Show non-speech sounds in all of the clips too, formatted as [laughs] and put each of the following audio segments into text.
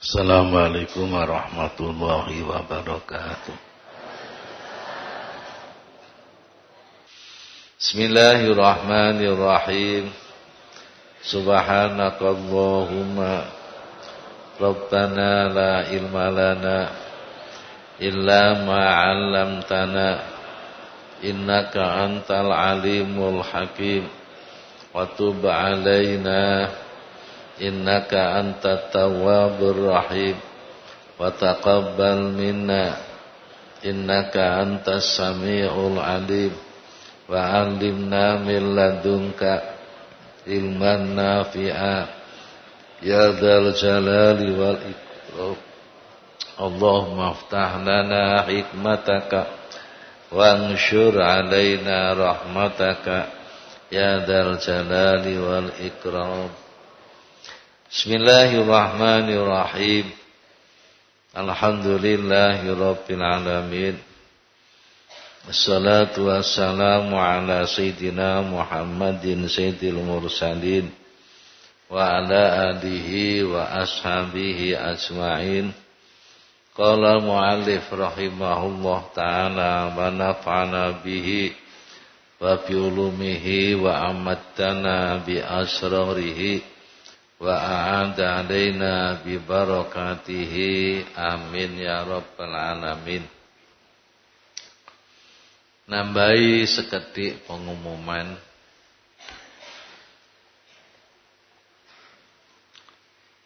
Assalamualaikum warahmatullahi wabarakatuh. Bismillahirrahmanirrahim. Subhanakallahumma Rabbana la ilma lana illa ma 'allamtana innaka antal alimul hakim wa tub 'alaina innaka antat tawwabur rahim. Wa taqabbal minna. Innaka antas samiul alim. Wa 'allimna min ilman nafi'a. Ya dzal wal ikram. Allahumma alaina rahmataka. Ya dzal jalali wal ikram Bismillahirrahmanirrahim. Alhamdulillahirabbil alamin. Assalatu wassalamu ala sayyidina Muhammadin sayyidil mursalin wa ala alihi wa ashabihi ajmain. Qala muallif rahimahullah taala wa nafa'ana bihi wa bi ulumihi wa amattana bi asrarihi alaina bi barakatihi. Amin ya rabbal alamin. Nambahi seketik pengumuman.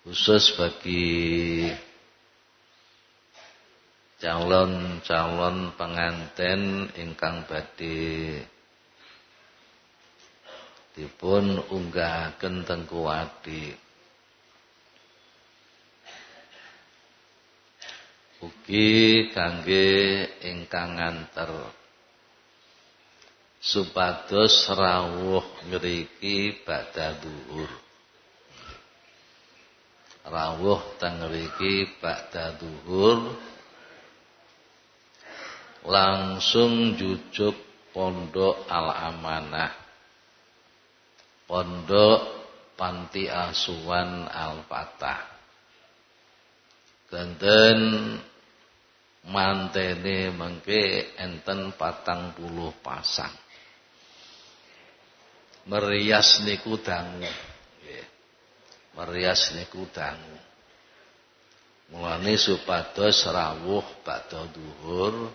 Khusus bagi calon-calon pengantin ingkang badhe dipun unggahaken teng kuwati Ugi kangge ingkang nganter supados rawuh ngriki badha dhuwur. Rawuh teng mriki badha dhuwur langsung jujuk pondok Al-Amanah. Pondok Panti Asuhan Al-Fatah. Genten mantene mengke enten patang puluh pasang. Merias niku dangu. Merias niku dangu. Mulane supados rawuh badha duhur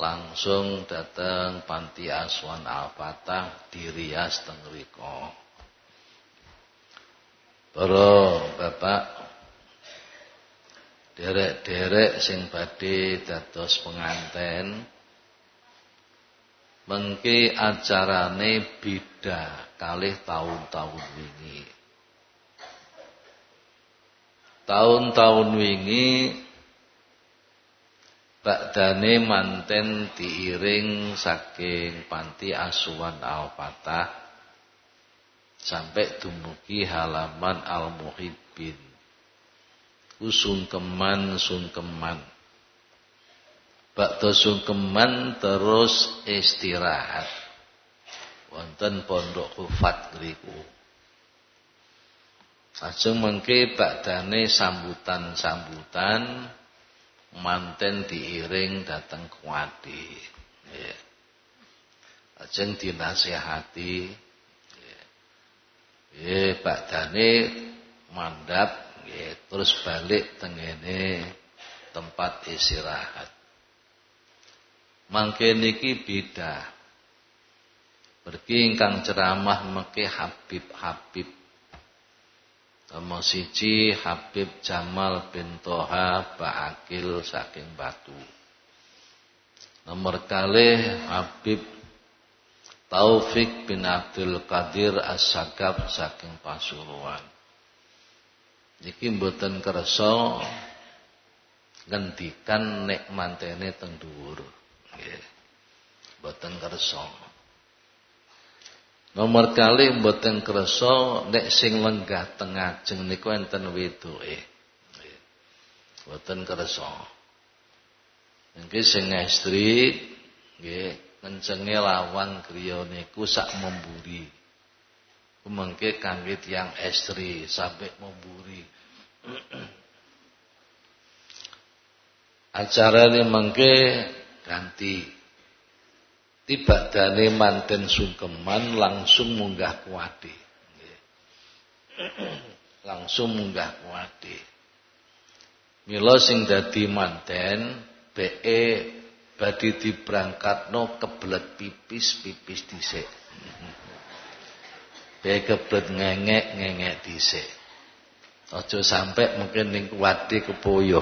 langsung datang panti asuhan Al-Fatah dirias teng mriku Para bapak derek-derek sing badhe dados penganten mengke acarane beda kalih tahun-tahun wingi. Tahun-tahun wingi Bakdane manten diiring saking panti asuhan Al-Fatah sampai dumugi halaman Al-Muhibbin sungkeman sungkeman Bakto sungkeman terus istirahat wonten pondok kufat griku Ajeng mengke bakdane sambutan-sambutan manten diiring datang kuwati. Ya. Ajeng dinasihati. Ya, bakdane mandap terus balik tengene tempat istirahat. Mangke niki beda. Pergi ingkang ceramah mengke Habib-Habib. Nomor siji Habib Jamal bin Toha Ba'akil saking Batu. Nomor kali Habib Taufik bin Abdul Qadir As-Sagab saking Pasuruan. Niki mboten kersa ngendikan nek mantene teng dhuwur. Nggih. Mboten. Nomor kali mboten kersa nek sing lenggah teng ajeng niku enten wedoke. Mboten kersa. Nggih sing estri nggih kencenge lawan griya niku sak memburi. Mengke kangge tiyang estri sampai memburi. acarane mengke ganti. Tiba dane manten sungkeman langsung munggah kuwate langsung munggah kuwate mila sing dadi manten BE badhe diberangkatno kebelet pipis-pipis dhisik BE kebelet ngengek-ngengek dhisik aja sampai mungkin ning kepoyo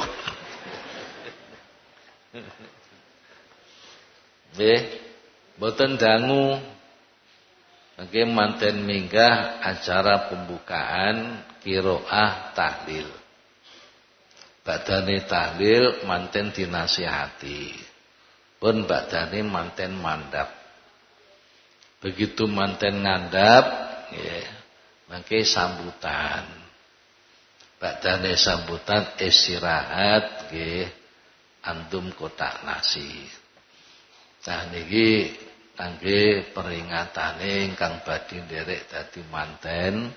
Nggih boten dangu Oke manten minggah acara pembukaan kiroah tahlil. Badane tahlil manten dinasihati. Pun badane manten mandap. Begitu manten ngandap, ya, mangke sambutan. Badane sambutan istirahat, nggih, antum kotak nasi. Nah niki kangge peringatane ingkang badhe nderek dadi manten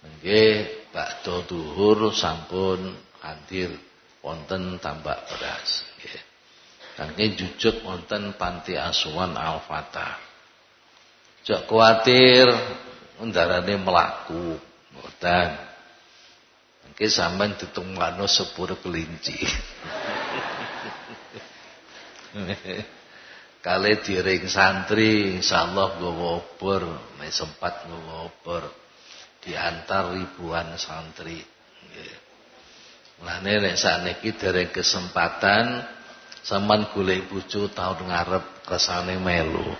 nggih bakdo duhur sampun hadir wonten tambak beras nggih. Kangge jujuk wonten panti asuhan Al-Fatah. Jok kuatir undarane melaku mboten. Nggih sampean ditungano sepur kelinci. [laughs] Kali diring santri insyaallah nggawa obor, nek sempat nggawa obor. Diantar ribuan santri. Nggih. Mulane nek sakniki dereng kesempatan sampean golek bojo taun ngarep kesane melu.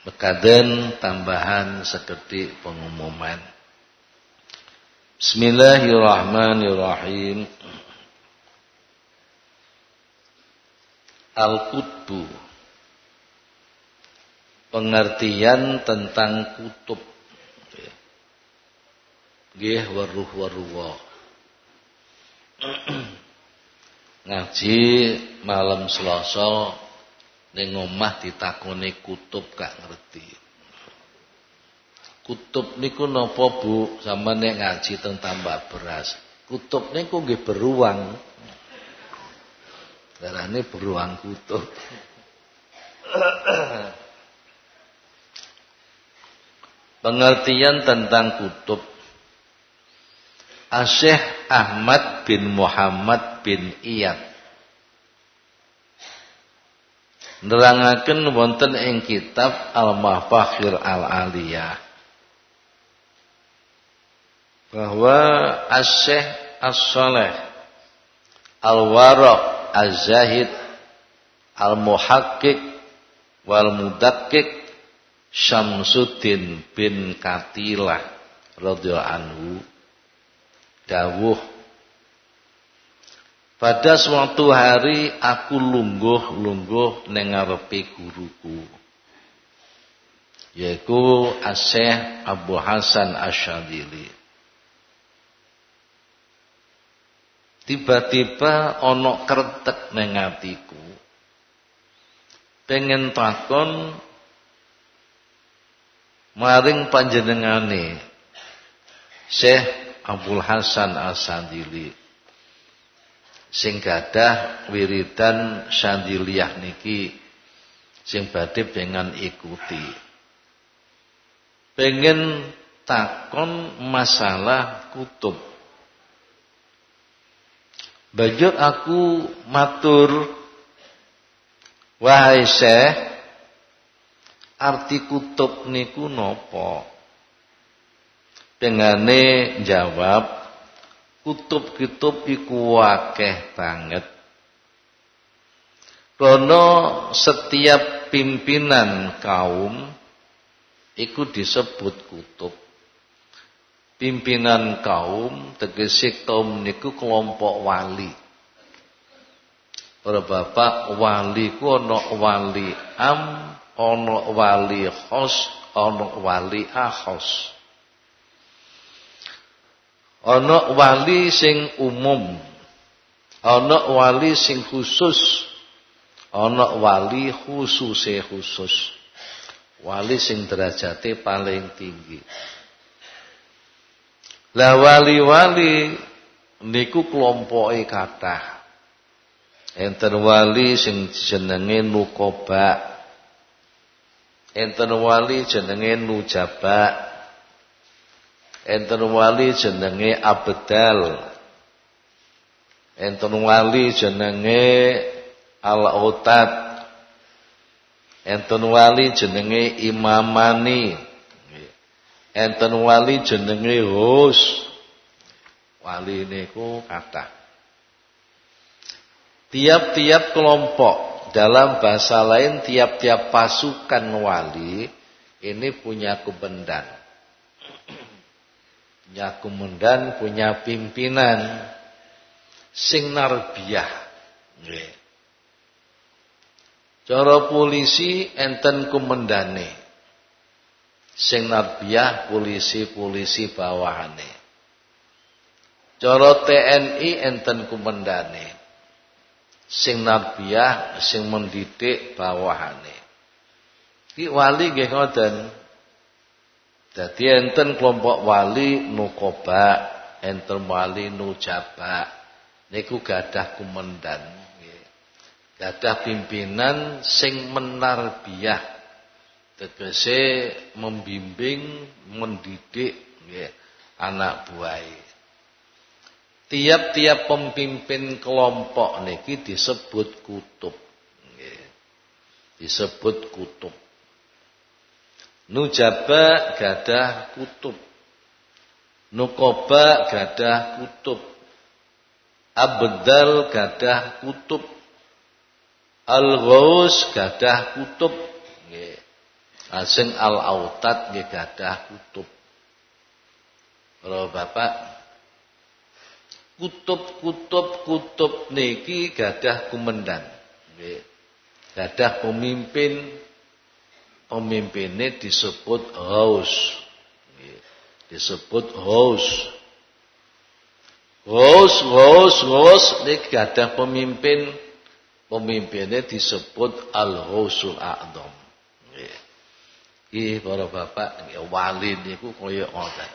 Mekaden tambahan seketik pengumuman. Bismillahirrahmanirrahim. Al-Qutbu pengertian tentang kutub nggih waruh ngaji malam Selasa ning omah ditakoni kutub gak ngerti kutub niku napa Bu sama nek ngaji tentang tambah beras kutub niku nggih beruang Darahnya beruang kutub. [coughs] Pengertian tentang kutub. Asyih Ahmad bin Muhammad bin Iyad. Nerangaken wonten ing kitab Al-Mafakhir Al-Aliyah. Bahwa Asyih As-Saleh Al-Waraq Az-Zahid Al-Muhaqqiq wal Mudakkik Syamsuddin bin Katilah radhiyallahu anhu dawuh pada suatu hari aku lungguh-lungguh ning ngarepe guruku yaitu Asy'ah Abu Hasan Asyadili Tiba-tiba ana kretek ning atiku. Pengen takon maring panjenengane Syekh Abdul Hasan As-Sandili sing gadah wiridan Sandiliyah niki sing badhe dengan ikuti. Pengen takon masalah kutub Banjur aku matur wahai Syekh arti kutub niku napa? Dengane jawab kutub-kutub iku akeh banget. Karena setiap pimpinan kaum iku disebut kutub pimpinan kaum tegese kaum niku kelompok wali. Para bapak wali ku ana wali am, ana wali khos, ana wali akhos. Ana wali sing umum, ana wali sing khusus, ana wali khususe khusus. Wali sing derajate paling tinggi. Lah wali-wali niku kelompoke kathah. Enten wali sing jenenge Nukoba. Enten wali jenenge Nujaba. Enten wali jenenge Abdal. Enten wali jenenge Al-Utad. Enten wali jenenge Imamani. Enten wali jenenge Hus. Wali niku kathah. Tiap-tiap kelompok dalam bahasa lain tiap-tiap pasukan wali ini punya kubendan. Punya kumendan, punya pimpinan sing narbiyah. Nggih. Cara polisi enten kumendane. Sing narbiyah polisi-polisi bawahane. Cara TNI enten kumendane. Sing narbiyah sing mendidik bawahane. Ki wali nggih ngoten. Dadi enten kelompok wali nukoba, enten wali nujaba. Niku gadah kumendan. Gadah pimpinan sing menarbiyah. Tegese membimbing, mendidik anak buah. Tiap-tiap pemimpin kelompok niki disebut kutub. Disebut kutub. Nujaba gadah kutub. Nukoba gadah kutub. Abdal gadah kutub. Al-Ghaus gadah kutub. Asing al-Autad gadah kutub. Kalau Bapak kutub-kutub-kutub niki gadah kumendan. Gadah pemimpin pemimpinnya disebut house. Disebut house. House, house, house niki gadah pemimpin pemimpinnya disebut al-hausul a'dham. Nggih, para bapak, wali niku kaya ngoten.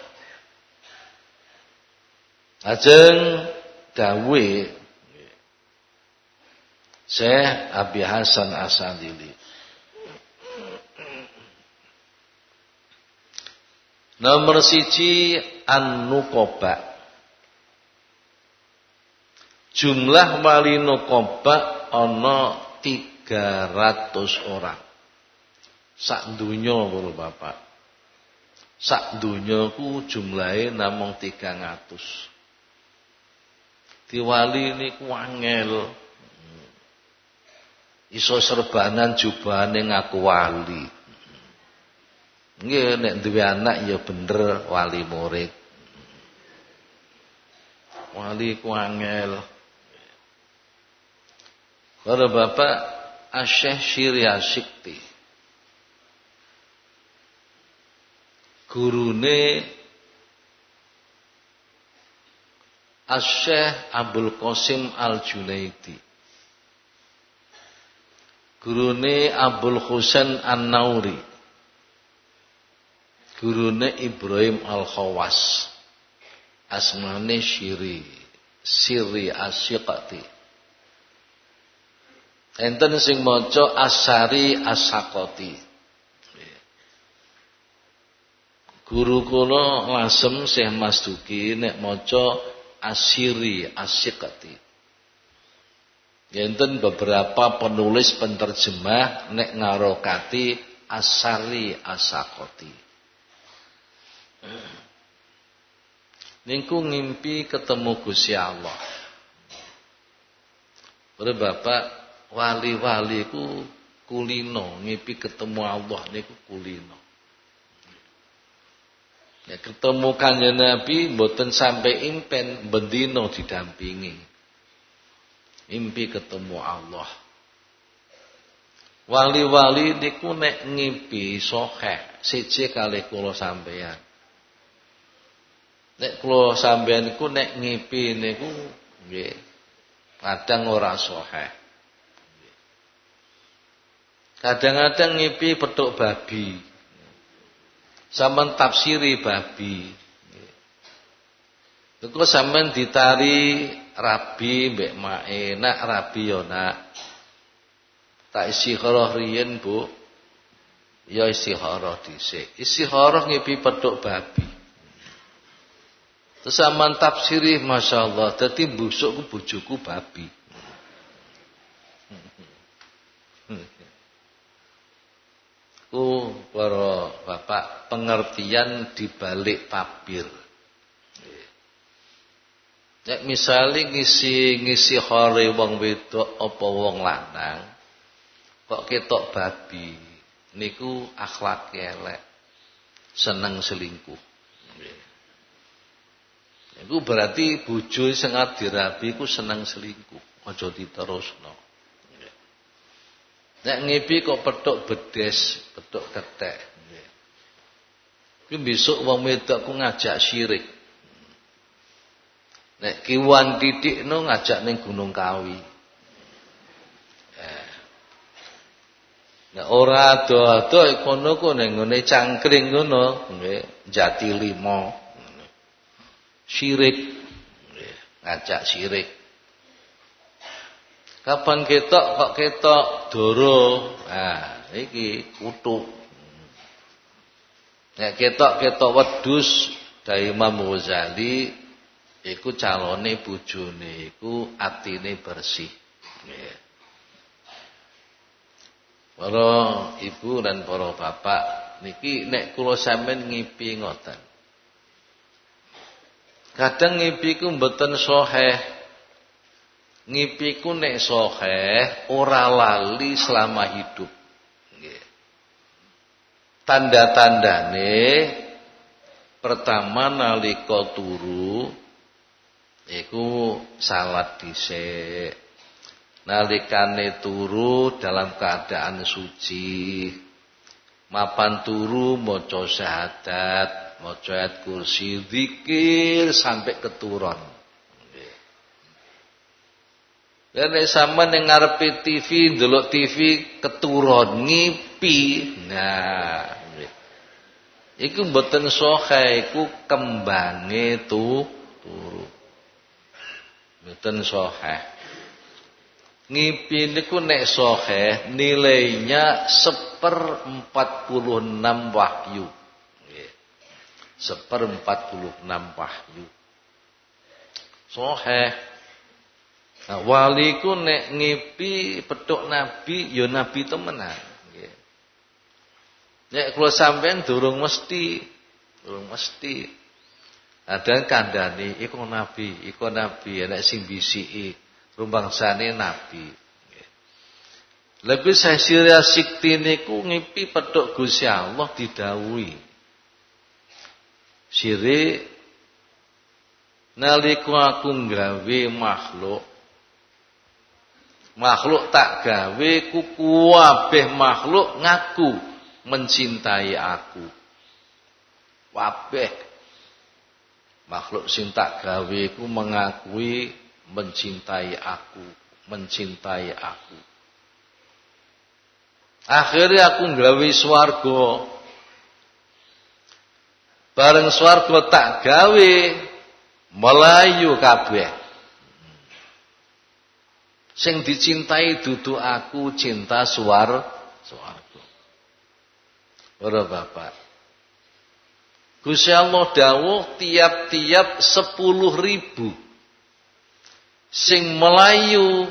Ajeng dawe Syekh Abi Hasan Asadili. Nomor siji An-Nukoba. Jumlah wali Nukoba ana 300 orang. Sak dunya para Bapak. Sak dunya ku jumlahe namung 300. Diwali niku angel. Iso serbanan jubahane ngaku wali. Nggih nek duwe anak ya bener wali murid. Wali ku angel. Kalau Bapak Asyih Syirya Sikti. Gurune Asy-Syaikh Abdul Qasim Al-Junaidi. Gurune Abdul Husain An-Nauri. Gurune Ibrahim Al-Khawas. Asmane Syiri, Siri Asyiqati. Enten sing maca Asari Asakoti. Guru kula lasem Syekh Mas Duki nek maca Asiri Asyikati. Yenten beberapa penulis penterjemah nek ngarokati Asari Asakoti. Ningku ngimpi ketemu Gusti Allah. Pada Bapak wali-wali ku kulino ngimpi ketemu Allah niku kulino. Ya ketemu kanjeng Nabi mboten sampai impen bendino didampingi. Mimpi ketemu Allah. Wali-wali niku nek ngimpi sokeh siji kali kula sampeyan. Nek kula sampeyan niku nek ngimpi niku nggih kadang ora sokeh. Kadang-kadang ngimpi petuk babi. Sama tafsiri babi. Engko sampean ditari rabi mbek mae, nak rabi yo nak. Tak istikharah riyen, Bu. Ya istikharah dhisik. Istikharah ngipi petuk babi. Terus sampean tafsiri masyaallah, dadi busuk ku bojoku babi. Ku para bapak pengertian dibalik tabir. Nek misale ngisi ngisi hore wong wedok apa wong lanang kok ketok babi niku akhlak elek seneng selingkuh. Iku berarti bojo sing dirabi ku seneng selingkuh, aja diterusno. Nek ngipi kok petuk bedes, petuk ketek. Kuwi besok wong wedok ku ngajak syirik. Nek kiwan titik no ngajak ning Gunung Kawi. Eh. Nek ora ado-ado kono ku ning ngene cangkring ngono, nggih, jati limo. Syirik. Ngajak syirik. Kapan ketok kok ketok doro. Nah, iki kutuk. Nek ketok-ketok wedhus dari Imam Ghazali iku calone bojone iku atine bersih. Nggih. Para ibu dan para bapak niki nek kula sampean ngipi ngoten. Kadang ngipi ku mboten sahih. Ngipi ku nek sahih ora lali selama hidup. Nggih. Tanda-tandane pertama nalika turu iku salat dhisik nalikane turu dalam keadaan suci mapan turu maca syahadat maca ayat kursi zikir sampai keturun Dan nek sampean ning ngarepe TV, ndelok TV keturun ngipi. Nah, iku mboten sahih, iku kembange tu turu. Mboten sahih. Ngipi niku nek sahih nilainya seper 46 wahyu. Nggih. Seper 46 wahyu. Sahih. Nah, wali ku nek ngipi petuk nabi ya nabi temenan. Nek kula sampean durung mesti, durung mesti. Ada kandhani iku nabi, iku nabi nek sing bisiki rumbangsane nabi. Lebih saya siria sikti niku ngipi petuk Gusti Allah didhawuhi. Sire nalika aku gawe makhluk makhluk tak gawe ku kabeh makhluk ngaku mencintai aku. Wabeh Makhluk sing tak gawe ku mengakui mencintai aku, mencintai aku. Akhirnya aku gawe swarga. Bareng swarga tak gawe melayu kabeh. Sing dicintai dudu aku cinta suar swarga. Ora Bapak. Gusti Allah dawuh tiap-tiap sepuluh ribu sing melayu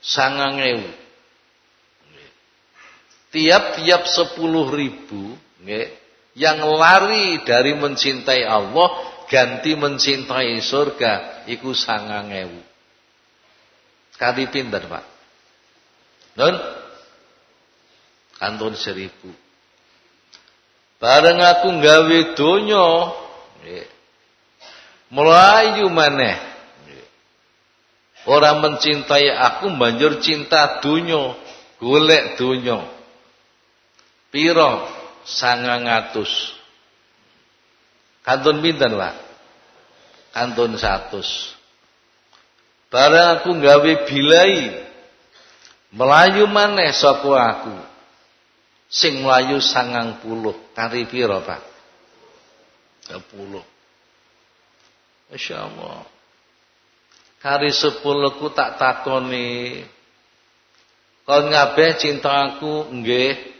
sangang ewu. Tiap-tiap sepuluh ribu yang lari dari mencintai Allah ganti mencintai surga iku sangang ewu. Kali pinter Pak? Nun? Kantun seribu. Bareng aku gawe donya melayu maneh. Orang mencintai aku banjur cinta donya, golek donya. Piro? Sangangatus. Kantun pinten, Pak? Kantun satus. Bareng aku gawe bilai melayu maneh saka aku sing mlayu sangang puluh kari piro Pak? Sepuluh. Masya Allah. Kari sepuluh ku tak takoni. Kau ngabeh cinta aku, nggih.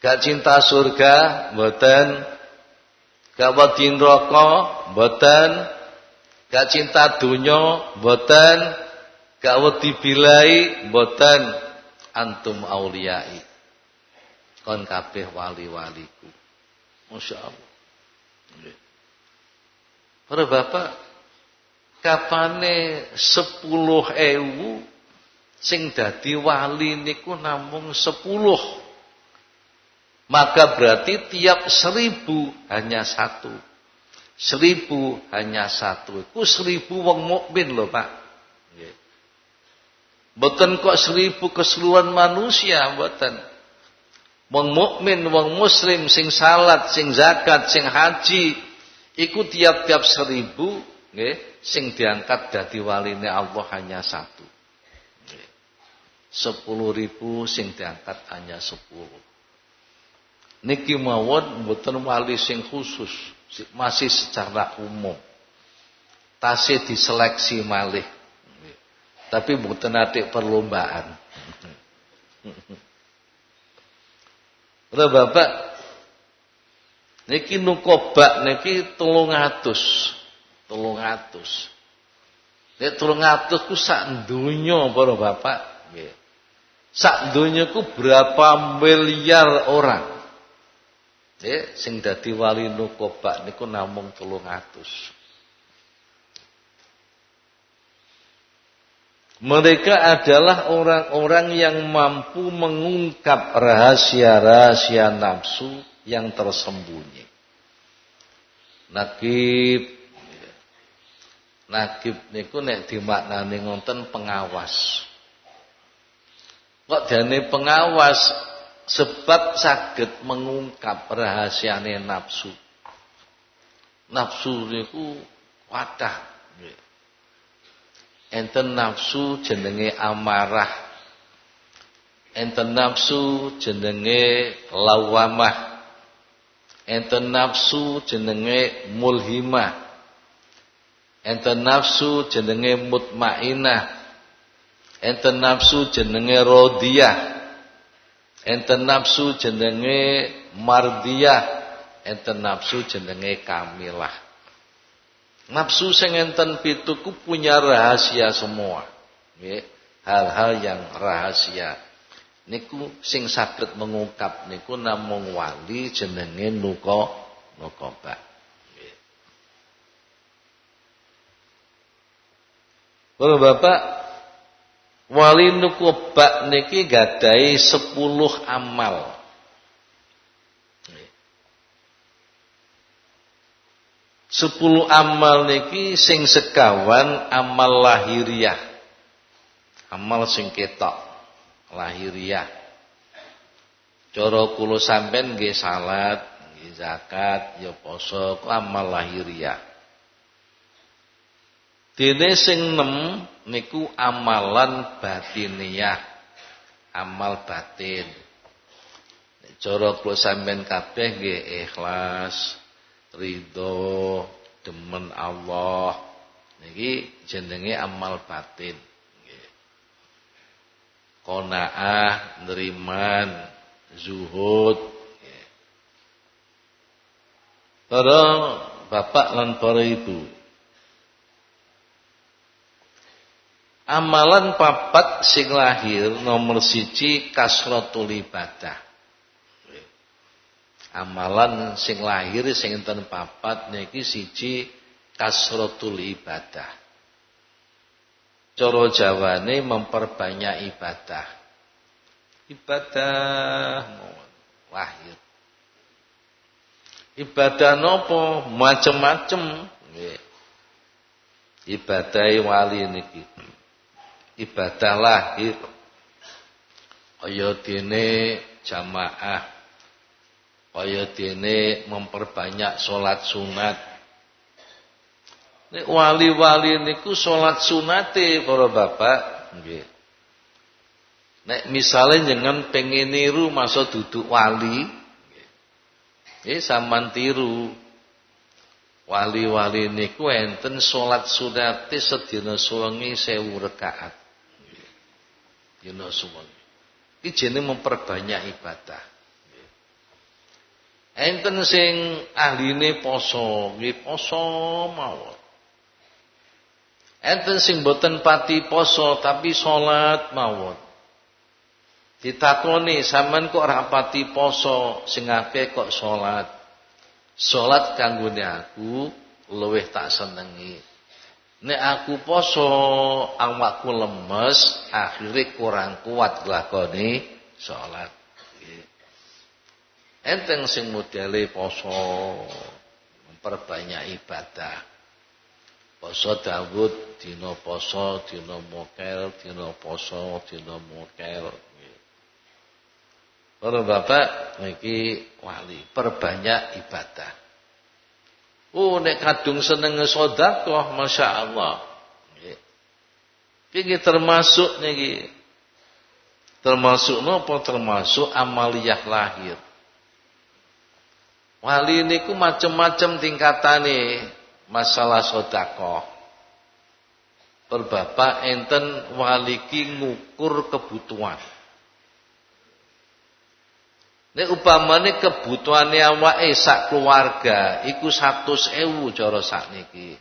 Gak cinta surga, mboten. Gak wedi neraka, mboten. Gak cinta dunya, mboten. Gak wedi bilai. Antum auliyai. Kon kabeh wali-waliku. Masya Allah. Para bapak, kapane sepuluh ewu sing dadi wali niku namung sepuluh. Maka berarti tiap seribu hanya satu. Seribu hanya satu. Itu seribu wong mukmin loh pak. Boten kok seribu keseluruhan manusia, boten. Wong mukmin, wong muslim, sing salat, sing zakat, sing haji, Iku tiap-tiap seribu sing diangkat dadi waline Allah hanya satu. Sepuluh ribu sing diangkat hanya sepuluh. Niki mawon mboten wali sing khusus, masih secara umum. Tasih diseleksi malih. Tapi mboten ate perlombaan. [laughs] Ora Bapak Niki nukobak niki telung atus. Telung atus. Nek telung atus ku sak donya para bapak. Nggih. Sak donya ku berapa miliar orang. Nggih, sing dadi wali nukobak niku namung telung atus. Mereka adalah orang-orang yang mampu mengungkap rahasia-rahasia nafsu yang tersembunyi. Nakib Nakib niku nek dimaknani ngonten pengawas. Kok jane pengawas sebab saged mengungkap rahasiane nafsu. Nafsu niku wadah. Enten nafsu jenenge amarah. Enten nafsu jenenge lawamah enten nafsu jenenge mulhimah enten nafsu jenenge mutmainah enten nafsu jenenge rodiyah enten nafsu jenenge mardiyah enten nafsu jenenge kamilah. Nafsu sing enten pitu ku punya rahasia semua. Hal-hal yang rahasia. Niku sing saged mengungkap niku namung wali jenenge nuka nukoba. Bapak Bapak wali nukoba niki gadai sepuluh amal. Sepuluh amal niki sing sekawan amal lahiriah. Amal sing ketok lahiriah. Cara kula sampean nggih salat, nggih zakat, ya poso amal lahiriah. Dene sing nem niku amalan batiniah. Amal batin. Cara kula sampean kabeh nggih ikhlas, ridho, demen Allah. Niki jenenge amal batin kona'ah, neriman, zuhud. Para bapak lan para ibu. Amalan papat sing lahir nomor siji kasratul ibadah. Amalan sing lahir sing enten papat niki siji kasratul ibadah. Coro Jawane memperbanyak ibadah. Ibadah lahir. Ibadah nopo macem-macem. Ibadah wali niki. Ibadah lahir. Kaya dene jamaah. Kaya dene memperbanyak sholat sunat Nek wali-wali niku salat sunate para bapak nggih. Nek misale jenengan pengen niru masa duduk wali nggih. Eh sampean tiru. Wali-wali niku enten salat sunate sedina suwengi 1000 rakaat. Dina suwengi. Iki jenenge memperbanyak ibadah. Enten sing ahline poso, nggih poso mawon. Enten sing boten pati poso tapi salat mawon. Ditakoni sampean kok ora pati poso, sing akeh kok salat. Salat kanggone aku luwih tak senengi. Nek aku poso awakku lemes, akhirnya kurang kuat lakoni salat. Enteng sing modele poso memperbanyak ibadah. Poso Dawud dina poso, dina mokel, dina poso, dina mokel. Para bapak niki wali, perbanyak ibadah. Oh nek kadung seneng sedekah, masyaallah. Nggih. Iki termasuk niki. Termasuk napa? Termasuk amaliyah lahir. Wali macam-macam tingkatane masalah sedekah. Perbapak enten wali ki ngukur kebutuhan. Nek upamane kebutuhane awake sak keluarga iku 100.000 cara sakniki.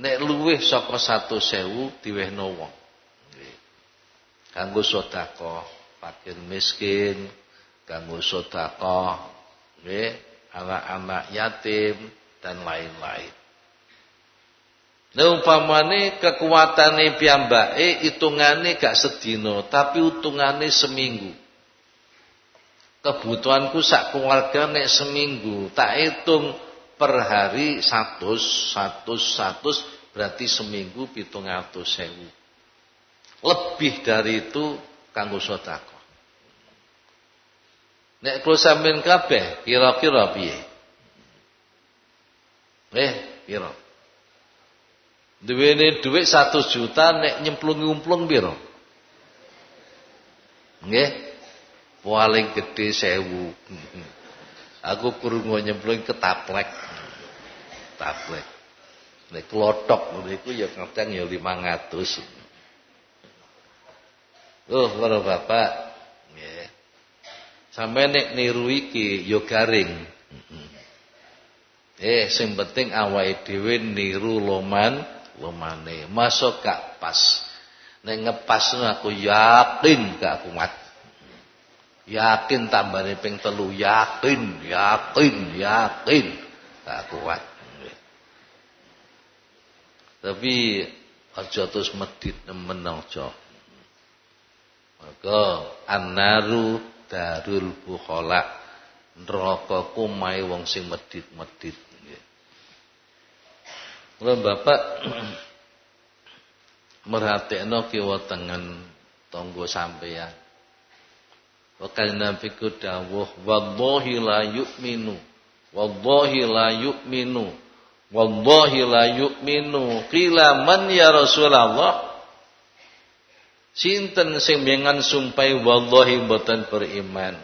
Nek luwih saka 100.000 diwehno wong. Nggih. Kanggo sedekah fakir miskin, kanggo sedekah nggih anak-anak yatim dan lain-lain. Nek upamane kekuatane piyambake hitungane gak sedina, tapi hitungane seminggu kebutuhanku sak keluarga nek seminggu. Tak hitung per hari satu satu satu berarti seminggu pitung atus sewu. Lebih dari itu kanggo sodako nek kulo sampean kabeh kira-kira piye? Eh pira duwene dhuwit 100 juta nek nyemplung-nyemplung pira nggih paling gede sewu. Aku kurung nyemplung ke taplek. Nek klothok niku ya kadang ya 500. Oh, para bapak, nggih. Sampai nek niru iki ya garing. Eh, sing penting awake dhewe niru loman, lomane. Masuk gak pas. Nek ngepas aku yakin gak kuat. Yakin tambahane ping telu, yakin, yakin, yakin. Tak kuat. Tapi aja terus medit nemen aja. Maka annaru darul bukhala. Neraka ku mai wong sing medit-medit. Kula Bapak [clears throat] merhatekno kiwa tengen tangga sampeyan. Wakal Nabi ku dawuh wallahi la yu'minu wallahi la yu'minu wallahi la yu'minu. Qila man ya Rasulullah? Sinten sing mengan sumpai wallahi mboten beriman?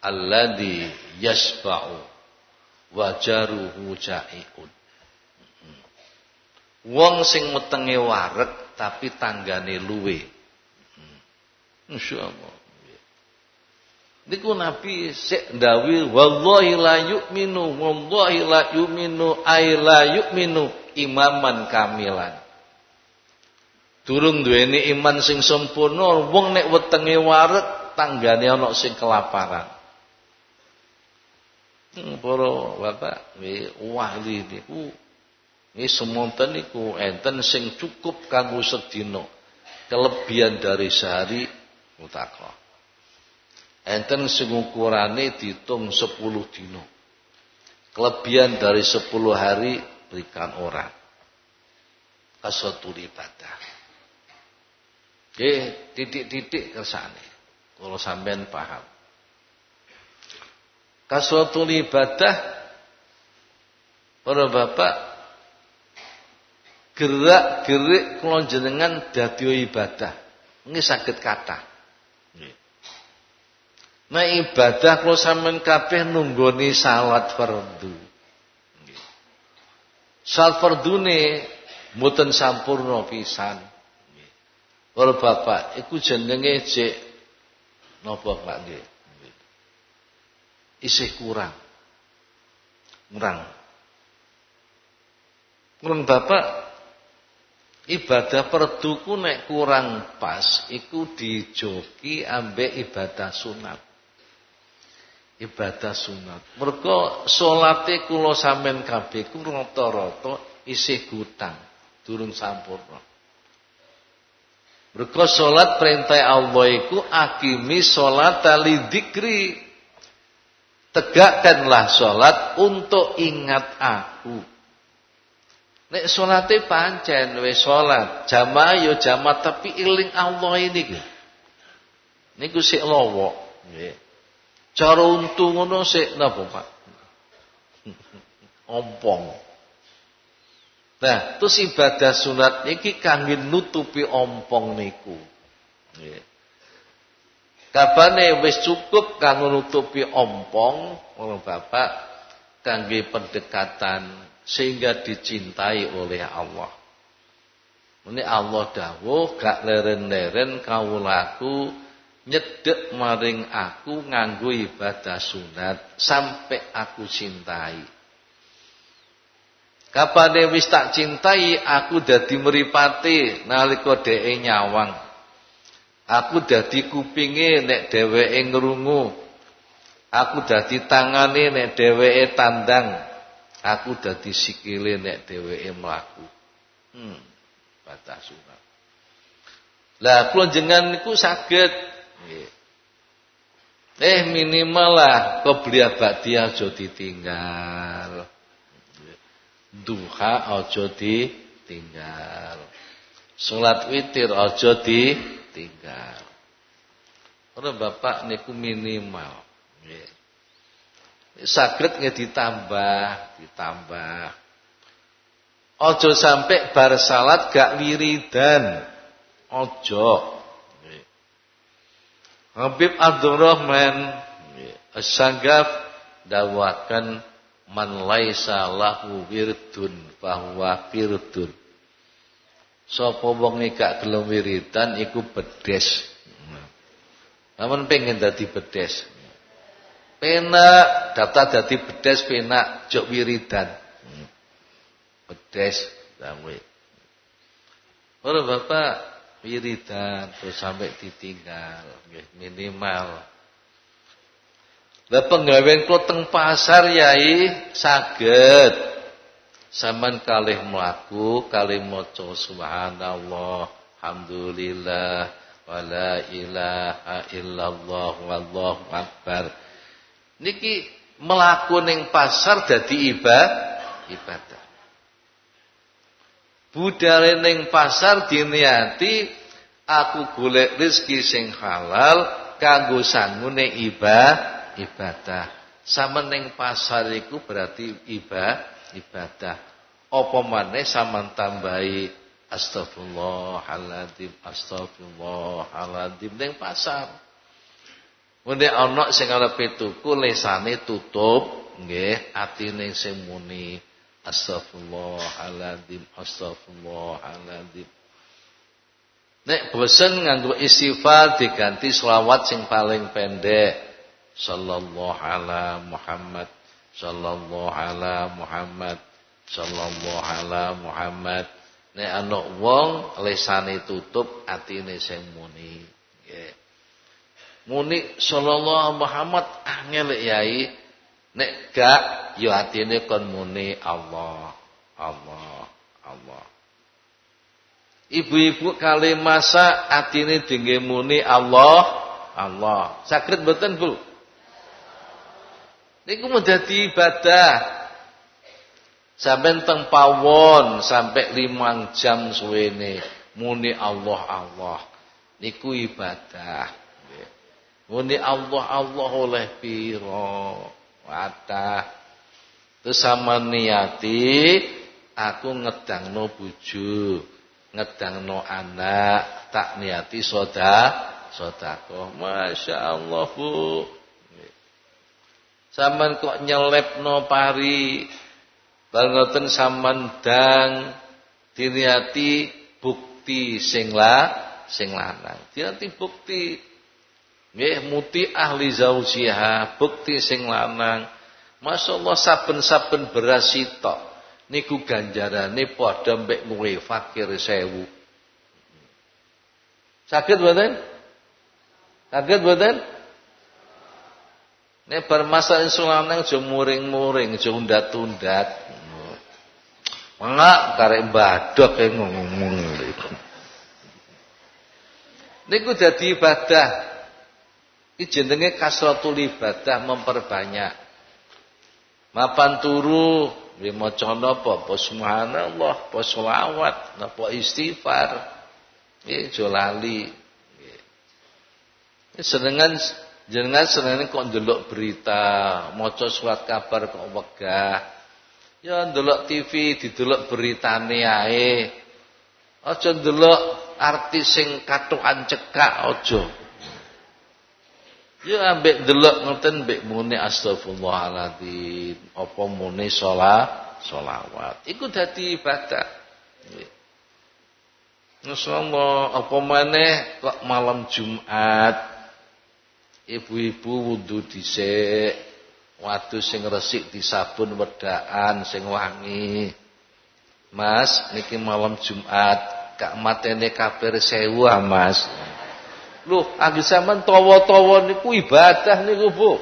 Alladzi yasba'u wajaruhu ja'iun. Wong sing metenge wareg tapi tanggane luwe. Insyaallah. Niku Nabi sik ndawi wallahi la yu'minu wallahi la yu'minu ay la yu'minu imaman kamilan. Durung duweni iman sing sempurna wong nek wetenge wareg tanggane ana sing kelaparan. Hmm, para bapak wali niku ini semonten niku enten sing cukup kanggo sedina. Kelebihan dari sehari mutakah. Enten sing ukurane dihitung 10 dino. Kelebihan dari 10 hari berikan orang. Kasatul ibadah. Oke, titik-titik kesane. Kalau sampean paham. Kaswatul ibadah para bapak gerak-gerik kula jenengan ibadah. Ini sakit kata. Nah ibadah kalau sampean kabeh nunggoni salat fardu. Salat fardune mboten sampurna pisan. Para bapak, iku jenenge jek napa Pak nggih? Isih kurang. Kurang. Kurang bapak ibadah perduku nek kurang pas iku dijoki ambek ibadah sunat ibadah sunat. Mergo salate kula sampean kabeh ku rata-rata isih gutang, durung sampurna. Mergo salat perintah Allah iku akimi salat dzikri. Tegakkanlah salat untuk ingat aku. Nek salate pancen wis salat, jamaah yo ya jamaah tapi iling Allah ini. Niku sik lowo, nggih. Cara untu ngono sik napa, Pak? [laughs] Ompong. Nah, terus ibadah sunat iki kangge nutupi ompong niku. Nggih. Kabane wis cukup kanggo nutupi ompong, ngono Bapak, kangge pendekatan sehingga dicintai oleh Allah. Ini Allah dawuh gak leren-leren kawulaku nyedek maring aku nganggo ibadah sunat sampai aku cintai. Kapane wis tak cintai aku dadi mripate nalika dheke nyawang. Aku dadi kupinge nek dheweke ngrungu. Aku dadi tangane nek dheweke tandang. Aku dadi sikile nek dheweke mlaku. Hmm, batas sunat. Lah kula jenengan niku saged Eh minimal lah beli abadi aja ditinggal. Duha aja ditinggal. Salat witir aja ditinggal. Ora Bapak niku minimal. Nggih. Saged nggih ditambah, ditambah. Ojo sampai bar salat gak wiridan. Ojo. Habib Abdurrahman As-Sanggaf dawakan man laisa lahu wirdun bahwa wirdun. Sapa wong gak gelem wiridan iku bedes. Namun pengen dadi bedes. Penak daftar dadi bedes penak jok wiridan. Bedes dawe. Ora Bapak wiridan terus sampai ditinggal minimal. Lah penggawean kloteng pasar yai saged. Saman kalih melaku kalih maca subhanallah alhamdulillah wala ilaha illallah wallahu akbar. Niki melaku ning pasar dadi ibadah ibadah budare ning pasar diniati aku golek rezeki sing halal kanggo sangune ibadah ibadah. Sama ning pasar iku berarti ibadah ibadah. Apa maneh sampean tambahi? Astagfirullahaladzim astagfirullahaladzim ning pasar. Mune ana sing arepe tuku lesane tutup nggih atine sing muni Astagfirullahaladzim, astagfirullahaladzim. Nek bosen nganggo istighfar diganti selawat sing paling pendek. Sallallahu ala Muhammad, sallallahu ala Muhammad, sallallahu ala Muhammad. Nek ana wong lesane tutup atine sing muni. Nggih. Muni sallallahu Muhammad angel yai Nek gak ya atine kon muni Allah, Allah, Allah. Ibu-ibu kali masa atine dingge muni Allah, Allah. Sakit mboten, Bu? Niku menjadi ibadah. Sampai teng pawon sampai limang jam suwene muni Allah, Allah. Niku ibadah. Muni Allah, Allah oleh piro. Wadah. Terus sama niati aku ngedangno bojo, ngedangno anak, tak niati soda, sodako. Masya Allah bu. Saman kok nyelepno pari, Bal ngoten samandang diniati bukti sing la sing. Diniati bukti nggih muti ahli zaujiha, bukti sing lanang. Masyaallah saben-saben beras sitok niku ganjarane padha mbek kowe fakir sewu. Sakit mboten? Sakit mboten? Nek bar masak lanang aja muring-muring, aja undat-undat. Mengak karek badok e ngomong niku. Niku dadi ibadah. Iki jenenge kasratul ibadah memperbanyak. Mapan turu nggih maca napa? Apa subhanallah, apa selawat, apa istighfar. Nggih aja lali. Nggih. Senengan jenengan senenge kok ndelok berita, maca surat kabar kok wegah. Ya ndelok TV didelok beritane ae. Aja ndelok artis sing katukan cekak aja. Ya ambek ndelok ngoten mbek muni astagfirullahaladzim, apa muni salat, selawat. Iku dadi ibadah. Nggih. apa maneh kok malam Jumat ibu-ibu wudu dhisik Waduh sing resik disabun wedaan sing wangi. Mas, niki malam Jumat, kak matene kafir sewu ah, Mas. Loh, agi sampean tawa-tawa niku ibadah niku, Bu.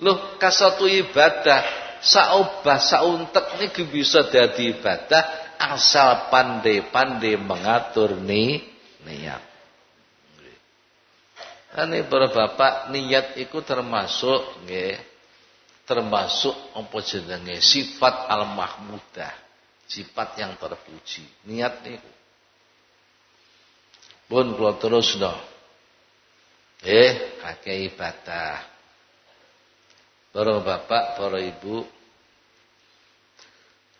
Loh. Kasatu ibadah saobah sauntek niku bisa dadi ibadah asal pandai-pandai mengatur nih niat. Ini para bapak niat itu termasuk nggih termasuk apa jenenge sifat al-mahmudah, sifat yang terpuji. Niat niku. Pun kula terus no. Eh, kakek ibadah. Para bapak, para ibu.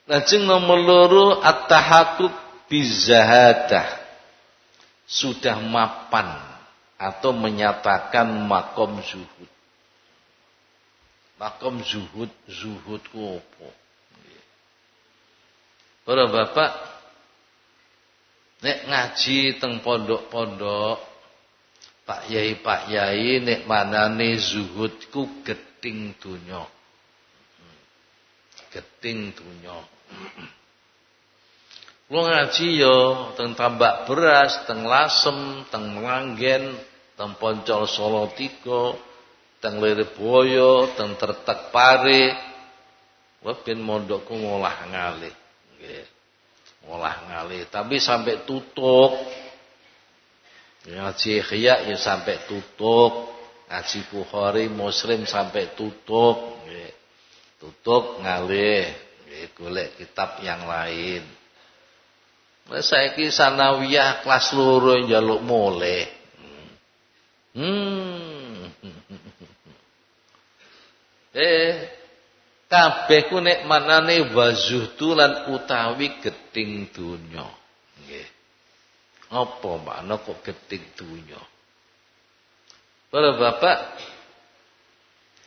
Lajeng nomor loro at-tahaqquk bizahadah. Sudah mapan atau menyatakan makom zuhud. Makom zuhud, zuhud ku apa? Para bapak nek ngaji teng pondok-pondok Pak Yai Pak Yai nek manane zuhud ku geting donya. Geting donya. Lu ngaji yo teng tambak beras, teng lasem, teng melanggen, teng Poncol Solo Tiga, teng Lirboyo, teng Tertek Pare. Wah ben mondokku ngolah ngalih. Ngolah ngalih, tapi sampai tutup. Ngaji Ihya ya sampai tutup. Ngaji Bukhari Muslim sampai tutup. Tutup. Nggih, golek kitab yang lain. Nah, saiki sanawiyah kelas loro njaluk mulai. Hmm. [laughs] eh kabeh ku manane wazuhtu lan utawi geting donya. Nggih. Apa makna kok geting donya? Para bapak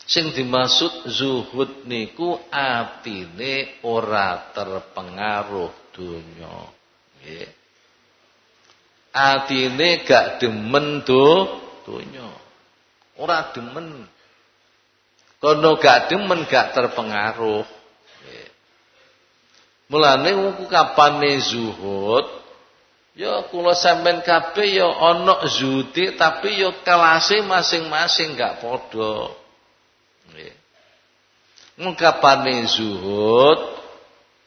sing dimaksud zuhud niku atine ora terpengaruh donya. Nggih. Atine gak demen do donya. Ora demen. Kono gak demen gak terpengaruh. Mulane wuku kapane zuhud ya kula sampean kabeh ya ana zuhudi tapi ya kelase masing-masing gak padha. Nggih. Ngkapane zuhud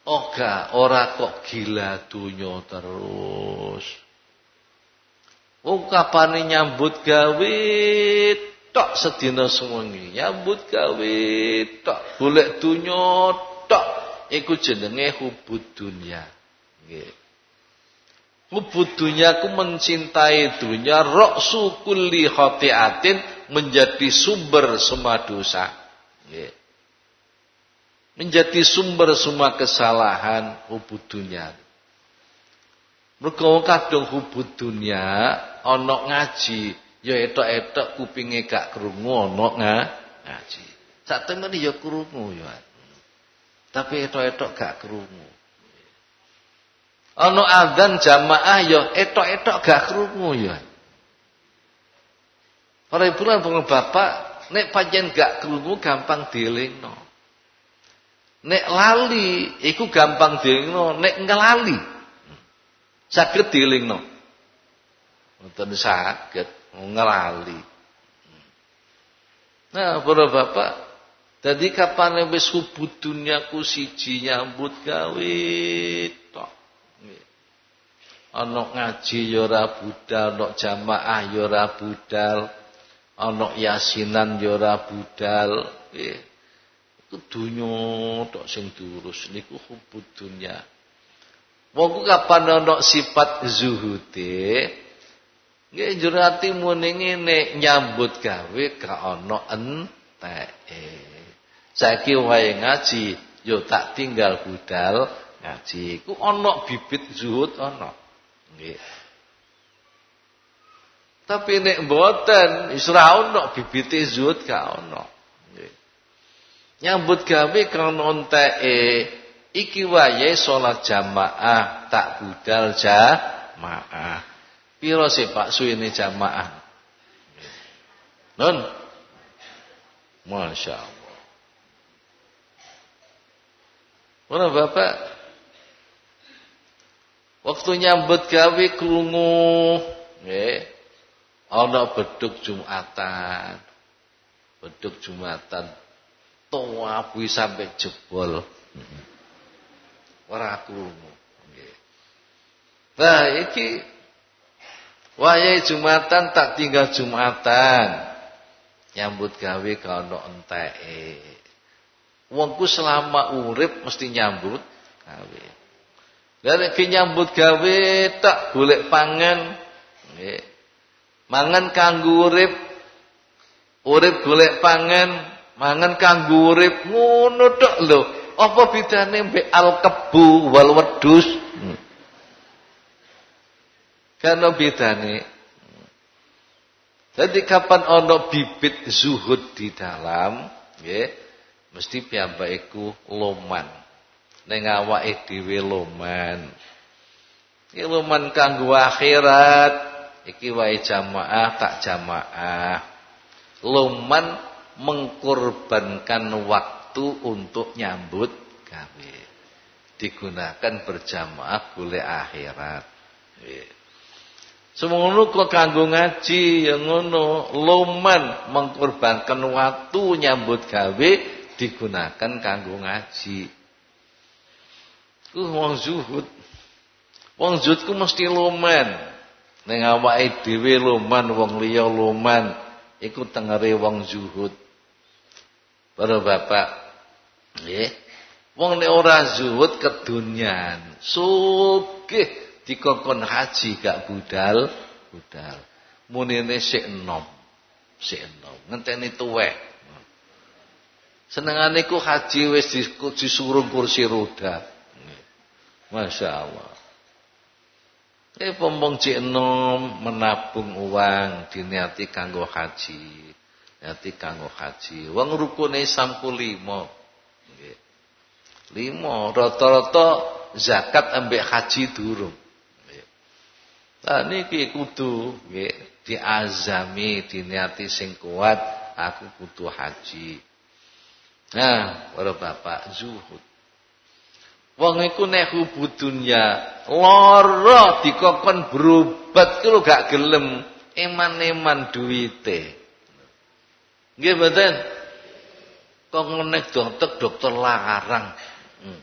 Oga ora kok gila dunya terus. Wong kapane nyambut gawe tok sedina sewengi, nyambut gawe tok, golek donya tok, iku jenenge hubud dunya. Nggih. Hubud dunya ku mencintai dunya ra'su kulli khati'atin menjadi sumber semua dosa. Nggih. Menjadi sumber semua kesalahan hubud dunya. Mergo kadung hubud dunya ana ngaji, ya etok-etok kupinge gak krungu ana ngaji. Sak temen ya krungu ya. Tapi etok-etok gak krungu. Ana adzan jamaah ya etok-etok gak krungu ya. Para ibu lan bapak nek pancen gak krungu gampang dielingno. Nek lali iku gampang dielingno, nek ngelali saged dielingno. Mboten saged ngelali. Nah, para bapak, jadi kapan wis hubud dunyaku siji nyambut gawe tok. Ana ngaji ya ora budal, ana jamaah ya ora budal, ana yasinan ya ora budal. Nggih. Iku dunya tok sing diurus niku hubud dunya. Wong kapan ana sifat zuhude, Nggih njur atimu ning ngene nyambut gawe ka ana enteke. Saiki wae ngaji yo tak tinggal budal ngaji. Ku ana bibit zuhud ana. Nggih. Tapi nek mboten isra ana bibite zuhud ka ana. Nyambut gawe kana enteke iki wae salat jamaah tak budal jamaah. Piro sih Pak suwene jamaah? Nun. Masya Allah. Mana Bapak? Waktu nyambut gawe krungu, nggih. Ana beduk Jumatan. Beduk Jumatan. Tuwabuhi sampai jebol. Ora krungu. Nggih. Nah, iki Wahai Jumatan tak tinggal Jumatan. Nyambut gawe kalau enteke. Wongku selama urip mesti nyambut gawe. Dan iki nyambut gawe tak golek pangan. Mangan kanggo urip. Urip pangan, mangan kanggo urip ngono tok. Apa bedane mbek al kebu wal wedhus? Hmm. Karena bedane. Jadi kapan ono bibit zuhud di dalam, ya, mesti piyambak iku loman. Ning awake loman. Iki loman akhirat, iki wae jamaah tak jamaah. Loman mengkorbankan waktu untuk nyambut gawe. Digunakan berjamaah boleh akhirat. Semono kok kanggo ngaji yang ngono, loman mengkorbankan waktu nyambut gawe digunakan kanggo ngaji. Ku wong zuhud. Wong zuhud ku mesti loman. Ning awake dhewe loman, wong liya loman, iku tengere wong zuhud. Para bapak, nggih. Wong nek ora zuhud kedunyan, sugih dikongkon haji gak budal, budal. Munine sik enom. Sik enom. Ngenteni tuwek. Senengane ku haji wis disuruh kursi roda. Masya Allah. Eh pompong cik enom menabung uang diniati kanggo haji. Niati kanggo haji. Wong rukune sampu limo. Limo. Rata-rata zakat ambek haji durung. Lah niki kudu diazami diniati sing kuat aku kudu haji. Nah, para bapak zuhud. Wong iku nek hubud dunya lara dikokon berobat ku gak gelem eman-eman duwite. Nggih mboten? Kok nek dokter dokter larang. Hmm.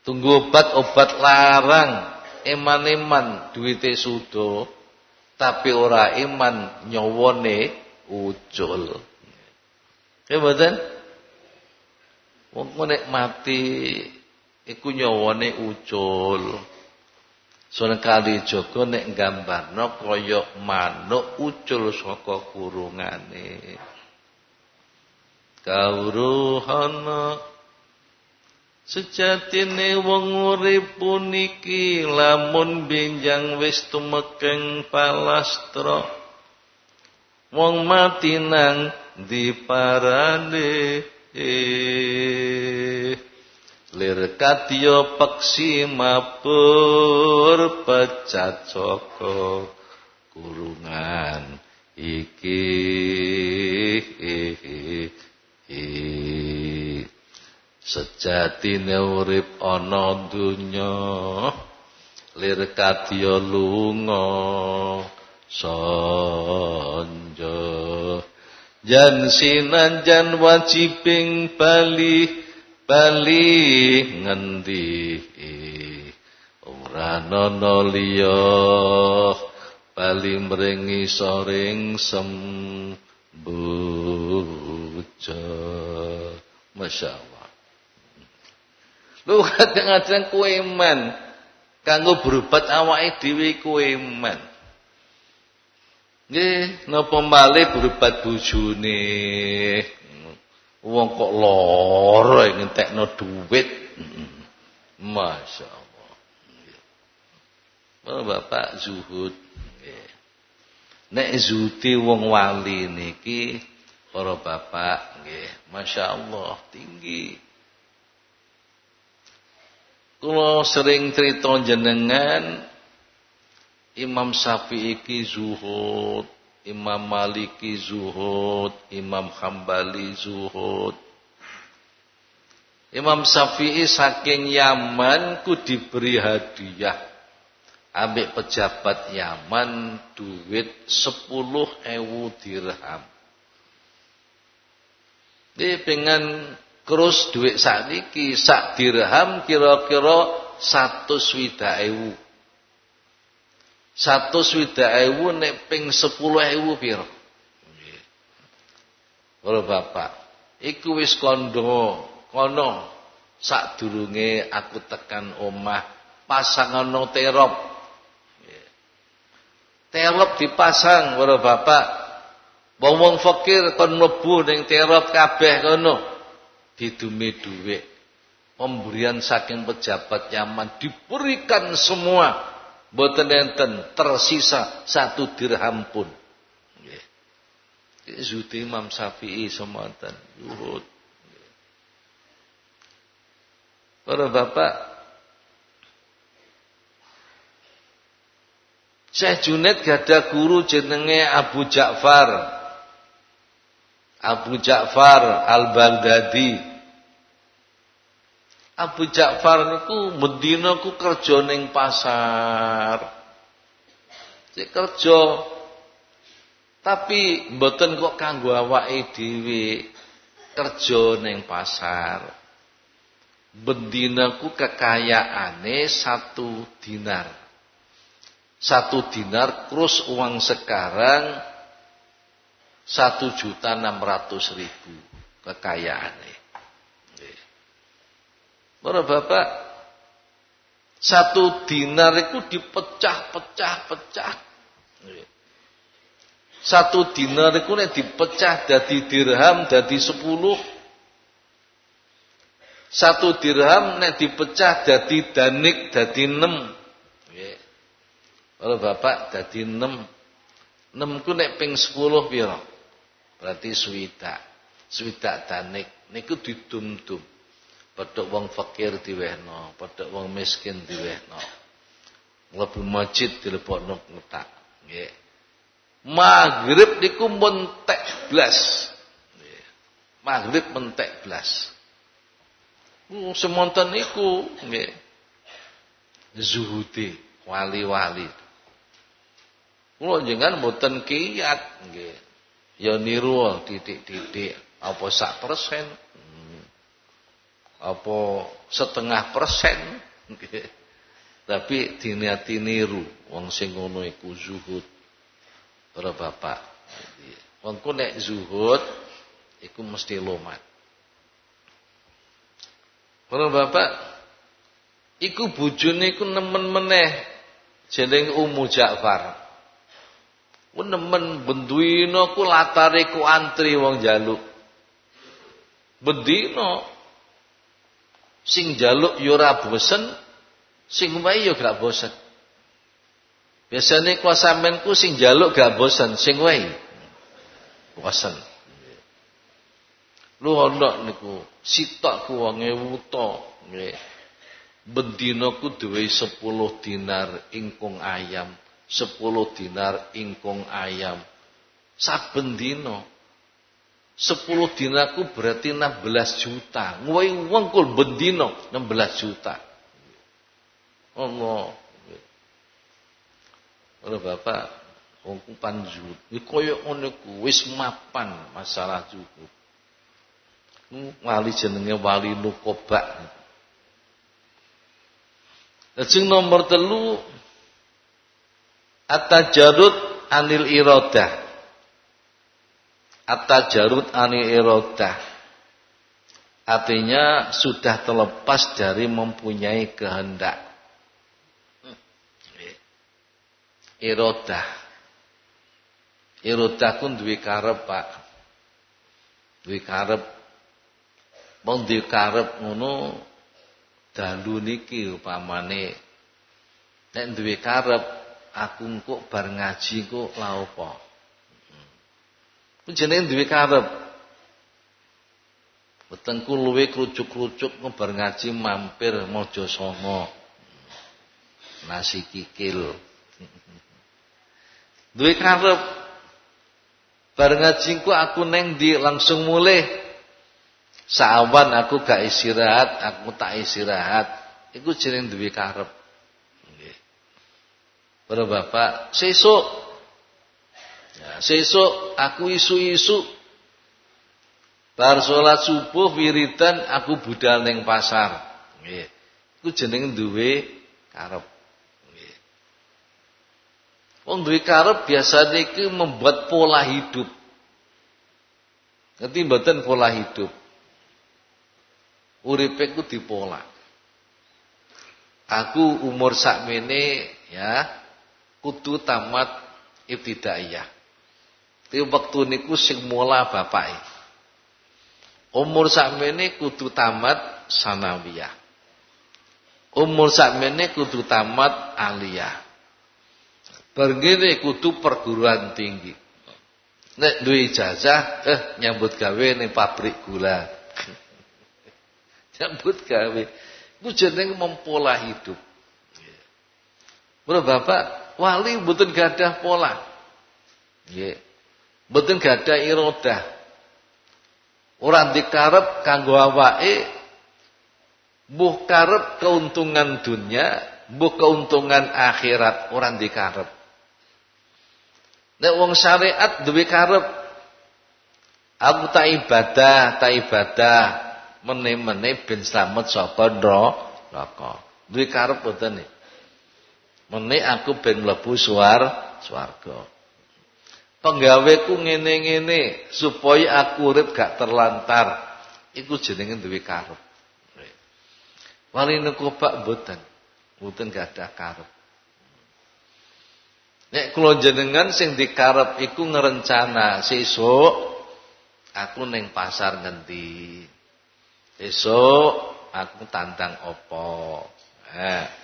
Tunggu obat obat larang iman-iman duwite sudo tapi ora iman nyawane ucul. Ya mboten? Wong mati iku nyawane ucul. Soale kali Joko nek gambarno kaya manuk ucul saka kurungane. Kauruhana Sejatine wong urip puniki lamun benjang wis tumekeng palastra. Wong mati nang diparane lir kadya peksi mabur pecat saka kurungan iki sejatine urip ana donya lir kadya lunga sanja jan sinanjan wajibing bali bali ngendi ora ana liya. Bali mringi soring sembuja. Masya Lu kadang-kadang kowe iman kanggo berobat awake dhewe kowe iman Nggih, napa malih berobat bojone. Wong kok lara ngentekno duit. Masya Allah. Oh, Bapak zuhud. Nek zuhudi wong wali niki para bapak nggih, Masya Allah tinggi. Kula sering cerita jenengan Imam Syafi'i ki zuhud, Imam Maliki zuhud, Imam Hambali zuhud. Imam Syafi'i saking Yaman ku diberi hadiah ambek pejabat Yaman duit sepuluh ewu dirham. Dia pengen terus duit saat ini sak dirham kira-kira satu swida ewu. Satu swida ewu nek ping sepuluh ewu piro? Kalau bapak, iku wis kondo, kono sak durunge aku tekan omah pasangan no terop. Terop dipasang kalau bapak. Wong-wong fakir kon mlebu ning terop kabeh kono. Didumi dhuwit. Pemberian saking pejabat Yaman diberikan semua Boten enten tersisa satu dirham pun. Nggih. Zuhud Imam Syafi'i semonten zuhud. Para bapak Syekh Junaid gada guru jenenge Abu Ja'far. Abu Ja'far Al-Baghdadi. Abu Ja'far niku mendina ku kerja ning pasar. Cek kerja tapi mboten kok kanggo awake dhewe kerja ning pasar. Bendina ku kekayaane satu dinar. Satu dinar terus uang sekarang satu juta enam ratus ribu kekayaannya. Para bapak, satu dinar itu dipecah-pecah-pecah. Satu dinar itu dipecah dari dirham dari sepuluh. Satu dirham nek dipecah dari danik dari enam. Kalau bapak dari enam. Enam ku nek ping sepuluh piro? Berarti suwita. Suwita danik. Niku didum-dum. Padha wong fakir diwehno, padha wong miskin diwehno. Mlebu masjid dilebokno ngetak. Nggih. Maghrib niku mentek blas. Maghrib mentek blas. Uh, semonten niku nggih. Zuhudi, wali-wali. Kula jenengan mboten kiyat nggih. Ya niru titik-titik. Apa sak persen? Apa setengah persen? [laughs] Tapi diniati niru. Wong sing ngono iku zuhud. Para bapak. Wong ku nek zuhud iku mesti lomat. Para bapak iku bojone iku nemen meneh. Jeneng Ummu Ja'far ku benduina ku latare ku antri wong jaluk bendina Sing jaluk yo ora bosen, sing wae yo gak bosen. Biasane kuwi sing jaluk gak bosen, sing wae bosen. Lu ana niku sitok ku wonge wuta nggih. Ku duwe 10 dinar ingkung ayam, 10 dinar ingkung ayam. Saben dina 10 dinaku berarti 16 juta. Ngowe wong kul bendina 16 juta. Allah. Ora Bapak, wong panjut. Iki ngono ku wis mapan masalah cukup. Wali jenenge wali nukobak. Lajeng nomor telu At-tajarud anil iradah. At-tajarud anil iradah. Artinya sudah terlepas dari mempunyai kehendak. Irodah. Irodah kun duwe karep, Pak. Duwe karep Wong karep ngono dalu niki upamane nek duwe karep aku engko bar ngaji kok la opo. Ku jenenge duwe karep. Wetengku luwe krucuk-krucuk bar ngaji mampir Mojo Songo. Nasi kikil. [laughs] duwe karep bar ngaji aku neng di langsung mulai Sawan aku gak istirahat, aku tak istirahat. Iku jeneng duwe karep. Para bapak, sesuk ya, aku isu-isu bar salat subuh wiridan aku budal ning pasar. Nggih. Iku jeneng duwe karep. Nggih. Wong duwe karep biasanya iki membuat pola hidup. Nanti mboten pola hidup. Uripe ku dipola. Aku umur sakmene ya kudu tamat ibtidaiyah. Tapi waktu niku sing mula bapake. Umur sakmene kudu tamat sanawiyah. Umur sakmene kudu tamat aliyah. Bergene kudu perguruan tinggi. Nek duwe ijazah eh nyambut gawe ning pabrik gula [laughs] nyambut gawe. Itu jeneng mempola hidup. Bro Bapak, wali mboten gadah pola. Nggih. Mboten gadah irodah. Ora dikarep kanggo awake mbuh karep keuntungan dunia, mbuh keuntungan akhirat, ora dikarep. Nek wong syariat duwe karep aku tak ibadah, tak ibadah, mene-mene ben slamet saka neraka. Duwe karep boten Mene aku ben mlebu suar swarga. Penggaweku ngene-ngene supaya aku urip gak terlantar. Iku jenenge duwe karep. Wali niku Pak mboten. Mboten gak ada karep. Nek kula jenengan sing dikarep iku ngerencana sesuk aku ning pasar ngendi. Esok aku tantang opo. Nah,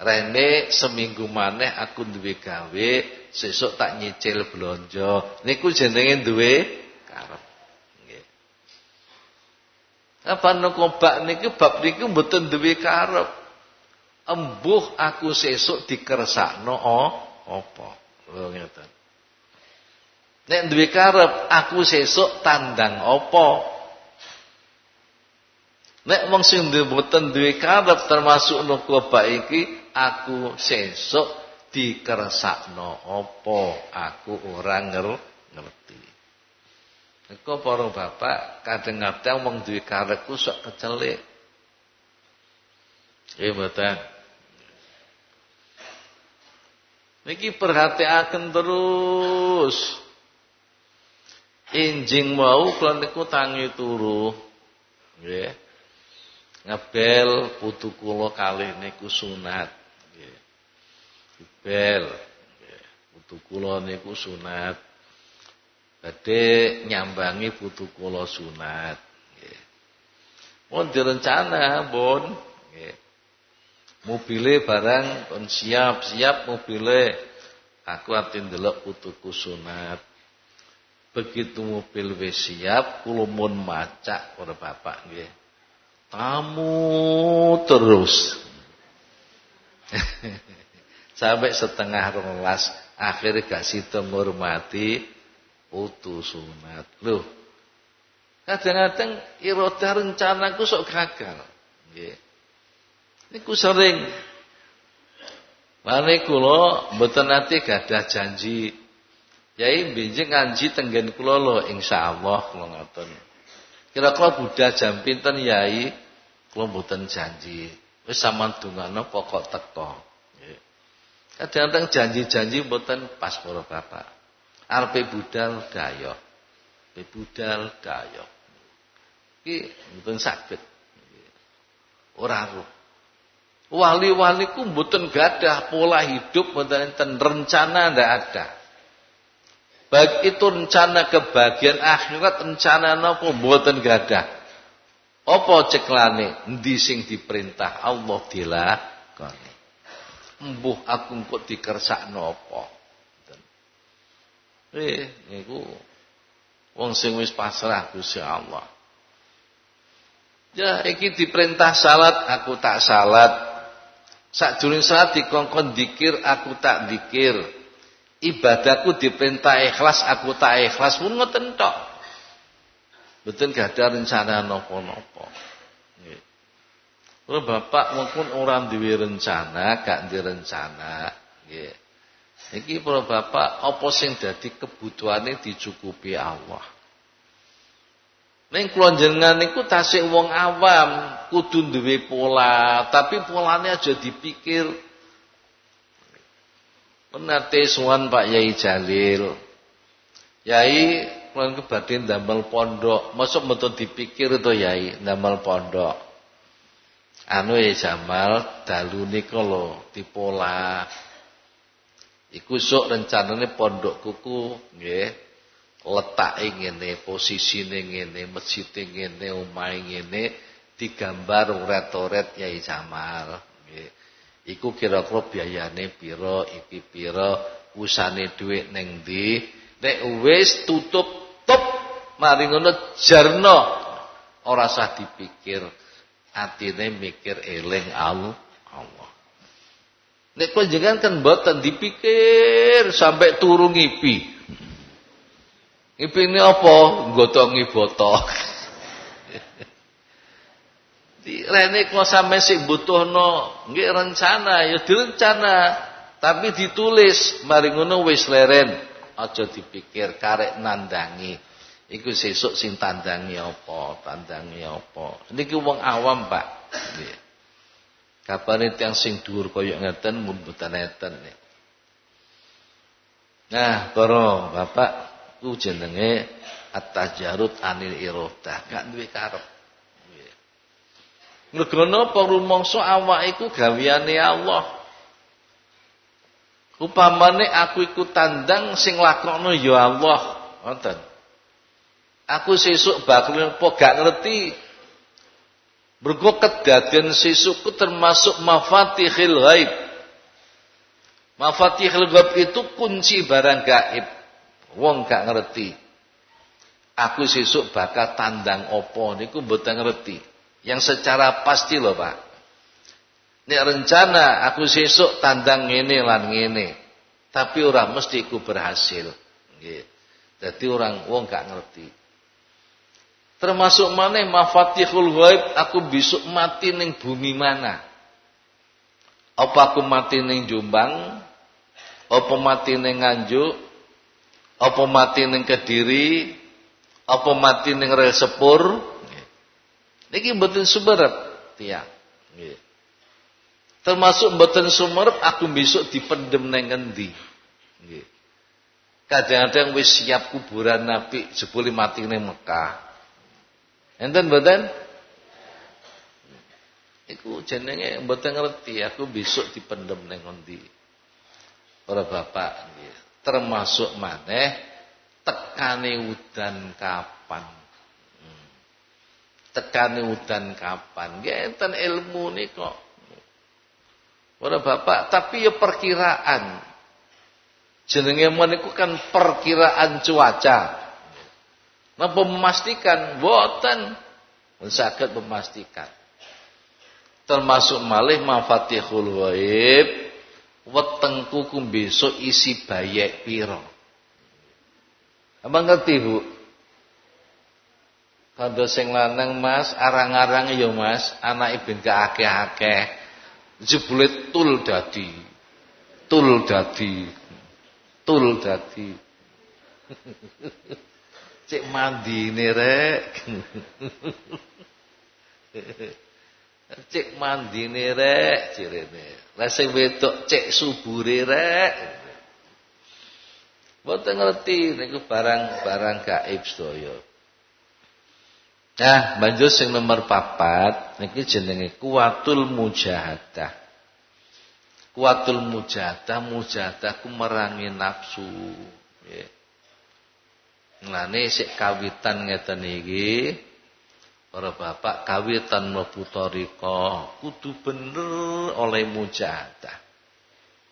rene seminggu maneh aku duwe gawe, sesuk tak nyicil blonjo. Niku jenenge duwe karep. Nggih. Apa nukobak niki bab niku mboten duwe karep. Embuh aku sesuk dikersakno apa? Lho ngeten. Nek duwe karep aku sesuk tandang apa? Nek wong sing mboten duwe karep termasuk nukoba iki aku sesuk dikersakno apa aku ora ngerti. Eko para bapak kadang-kadang wong duwe karep ku sok kecelik. Nggih mboten. Niki perhatiaken terus. Injing mau kula niku tangi turu. Nggih ngebel putu kula kalih niku sunat bel. Putu kula niku sunat. Badhe nyambangi putu kula sunat. Nggih. Mon direncana bon nggih. Mobile barang pun siap-siap mobile. Aku ati ndelok putuku sunat. Begitu mobil wis siap, kula mun macak para bapak nggih. Tamu terus. [laughs] Sampai setengah rolas akhirnya gak situ menghormati putu sunat. Loh, kadang-kadang iroda rencanaku sok gagal. Nggih. Niku sering. Mane kula mboten nate gadah janji. Yai benjing ngaji tenggen kula lho insyaallah kula ngoten. Kira-kira budal jam pinten yai kula mboten janji. Wis sampean dungano pokok teko. Kadang-kadang janji-janji mboten pas para bapak. Arepe budal dayo. Arepe budal dayo. Iki mboten saged. Ora. Wali-wali ku mboten gadah pola hidup mboten enten rencana ndak ada. Baik itu rencana kebahagiaan akhirat, rencana napa mboten gadah. Apa ceklane? Endi sing diperintah Allah dilakoni. Embuh aku kok dikersakno apa? Eh, niku wong sing wis pasrah Gusti Allah. Ya iki diperintah salat aku tak salat. Sakjroning salat dikongkon dikir aku tak dikir. Ibadahku diperintah ikhlas aku tak ikhlas pun ngoten tok. Gak ada rencana nopo-nopo. Kalau bapak mungkin orang duwe rencana, gak di rencana, nggih. Iki para bapak apa sing dadi kebutuhane dicukupi Allah. Ning kula jenengan niku tasik wong awam, kudu duwe pola, tapi polanya aja dipikir. Menate suwan Pak Yai Jalil. Yai kula kebadhe ndamel pondok, mosok mboten dipikir to Yai ndamel pondok. Anu ya Jamal dalu nika lho dipola. Iku sok rencanane pondok kuku nggih letake ngene, posisine ngene, masjide ngene, omahe ngene digambar uret-uret Yai Jamal. Nggih. Iku kira-kira biayane pira, iki pira, usane dhuwit ning ndi. Nek wis tutup top mari ngono jarno ora usah dipikir. Atine mikir eling Allah. Nek panjenengan kan mboten dipikir sampai turu ngipi. Ngipine apa? Gotongi botok. [laughs] Di rene kok sampe sik butuhno nggih rencana ya direncana, tapi ditulis mari ngono wis leren. Aja dipikir karek nandangi. Iku sesuk sing tandangi apa, tandangi apa. Niki wong awam, Pak. Nggih. Kabare tiyang sing dhuwur kaya ngeten mun mboten enten. Nah, para Bapak Ku jenenge at-tajarut anil irodah, gak duwe karep. Mergo napa rumangsa awak iku gaweane Allah. Upamane aku iku tandang sing lakokno ya Allah, ngoten. Aku sesuk bakal apa gak ngerti. Mergo kedadian sesukku termasuk mafatihil ghaib. Mafatihil ghaib itu kunci barang gaib. Wong gak ngerti. Aku sesuk bakal tandang opo niku mboten ngerti. Yang secara pasti loh Pak. Nek rencana aku sesuk tandang ngene lan ngene. Tapi orang mesti iku berhasil. Dadi orang wong gak ngerti. Termasuk mana mafatihul ghaib aku besok mati ning bumi mana? Apa aku mati ning Jombang? Apa mati ning Nganjuk? Apa mati ning Kediri? Apa mati ning rel sepur? Niki mboten sumerep. Nggih. Termasuk mboten sumerep aku besok dipendem ning endi? Nggih. Kadang-kadang wis siap kuburan Nabi jebule mati ning Mekah. Enten mboten? Iku jenenge mboten ngerti aku besok dipendem ning endi. Para bapak nggih termasuk maneh tekane udan kapan hmm. tekane udan kapan ngeten ilmu nih kok Para bapak tapi ya perkiraan jenenge meniku kan perkiraan cuaca Napa memastikan? Boten. Saged memastikan. Termasuk malih mafatihul waib wetengku ku besok isi bayek piro. Apa ngerti, Bu? Kado sing lanang Mas, arang-arang ya Mas, anak gak akeh-akeh. Jebule tul dadi. Tul dadi. Tul dadi. [laughs] Cek mandine rek. Cek mandine rek cirene. Lah sing wedok cek subure rek. Mboten ngerti niku barang-barang gaib sedaya. Nah, banjur sing nomor papat niki jenenge kuatul mujahadah. Kuatul mujahadah, mujahadah ku merangi nafsu. Nggih. Nglane sik kawitan ngeten iki para bapak kawitan mlebu tarika kudu bener oleh mujahadah.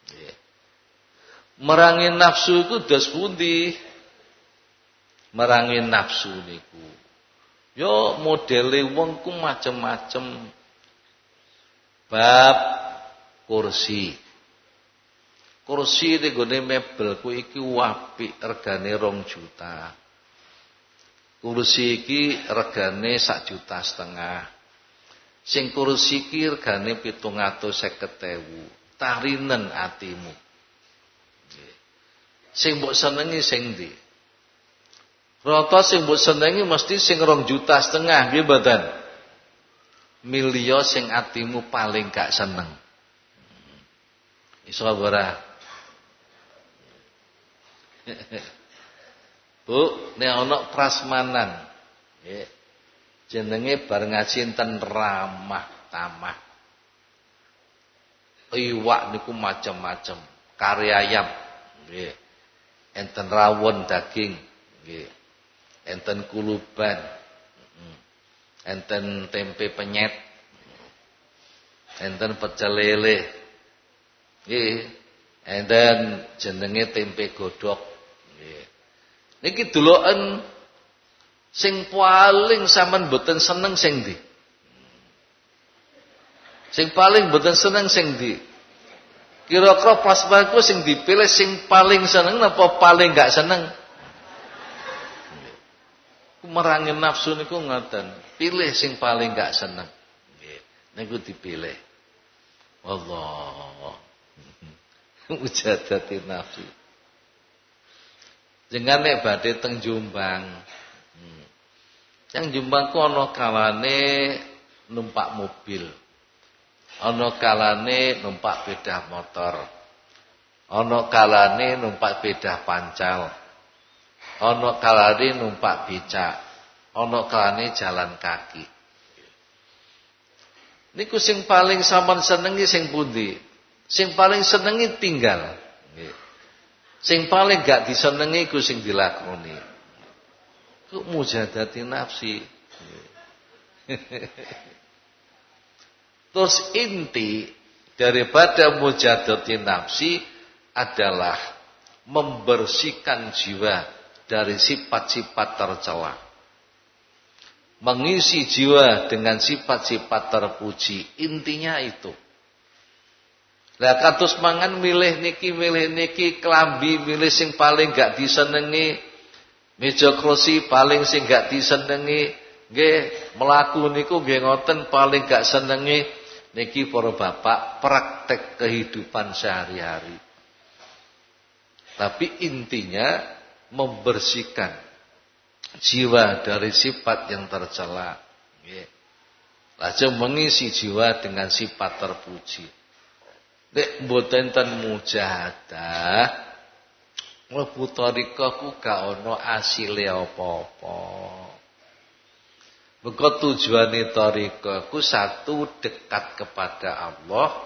Nggih. Merangi nafsu iku dos pundi? Merangi nafsu niku Yo modele wong ku macem-macem. Bab kursi. Kursi di gone mebel ku iki wapi regane rong juta. Kursi iki regane sak juta setengah. Sing kursi iki regane 750.000. Tarinen atimu. Sing mbok senengi sing ndi? Rata sing mbok senengi mesti sing rong juta setengah nggih mboten. Milio sing atimu paling gak seneng. Iso? [laughs] Bu, nek ana prasmanan. Nggih. Jenenge bar ngaji enten ramah tamah. Iwak niku macam-macam, kari ayam. Nggih. Enten rawon daging. Enten kuluban, enten tempe penyet, enten pecel lele, nggih, enten jenenge tempe godok, nggih. Niki deloken sing paling sampean mboten seneng sing ndi? Sing paling mboten seneng sing ndi? Kira-kira pas baku sing dipilih sing paling seneng apa paling gak seneng? merangi nafsu niku ngoten. Pilih sing paling gak seneng. Nggih. Niku dipilih. Allah. [laughs] Mujadati nafsu. Jangan nek badhe teng Jombang. Hmm. Yang Jombang ku ana kalane numpak mobil. Ana kalane numpak bedah motor. Ana kalane numpak bedah pancal. Ana kalane numpak becak, ana kalane jalan kaki. Niku sing paling sampean senengi sing pundi? Sing paling senengi tinggal. Sing paling gak disenengi iku sing dilakoni. Ku mujadati nafsi. Terus inti daripada mujadati nafsi adalah membersihkan jiwa dari sifat-sifat tercela. Mengisi jiwa dengan sifat-sifat terpuji. Intinya itu. Lah kados mangan milih niki milih niki klambi milih sing paling gak disenengi meja kursi paling sing gak disenengi nggih melaku niku nggih ngoten paling gak senengi niki para bapak praktek kehidupan sehari-hari. Tapi intinya membersihkan jiwa dari sifat yang tercela. Lajeng mengisi jiwa dengan sifat terpuji. Nek mboten ten mujahadah, mlebu tariqah ku gak ana asile apa-apa. Mengko tujuane ku satu dekat kepada Allah,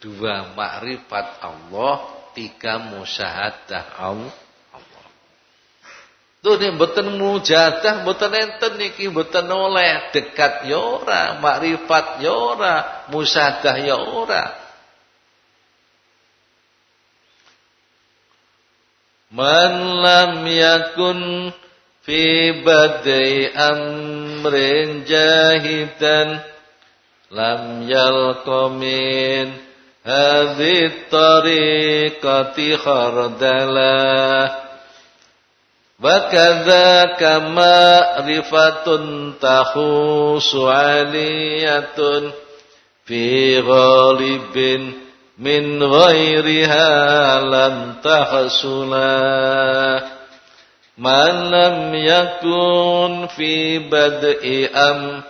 dua makrifat Allah, tiga musyahadah Allah. Tuh nih mboten mujadah, mboten enten niki mboten oleh dekat ya ora, makrifat ya ora, musadah ya Man lam yakun fi badai amrin jahitan lam yalkomin hadith tariqati khardala. Wa kadza kama rifatun tahusu aliyatun fi ghalibin min ghairiha lan tahsula. Man lam yakun fi bad'i am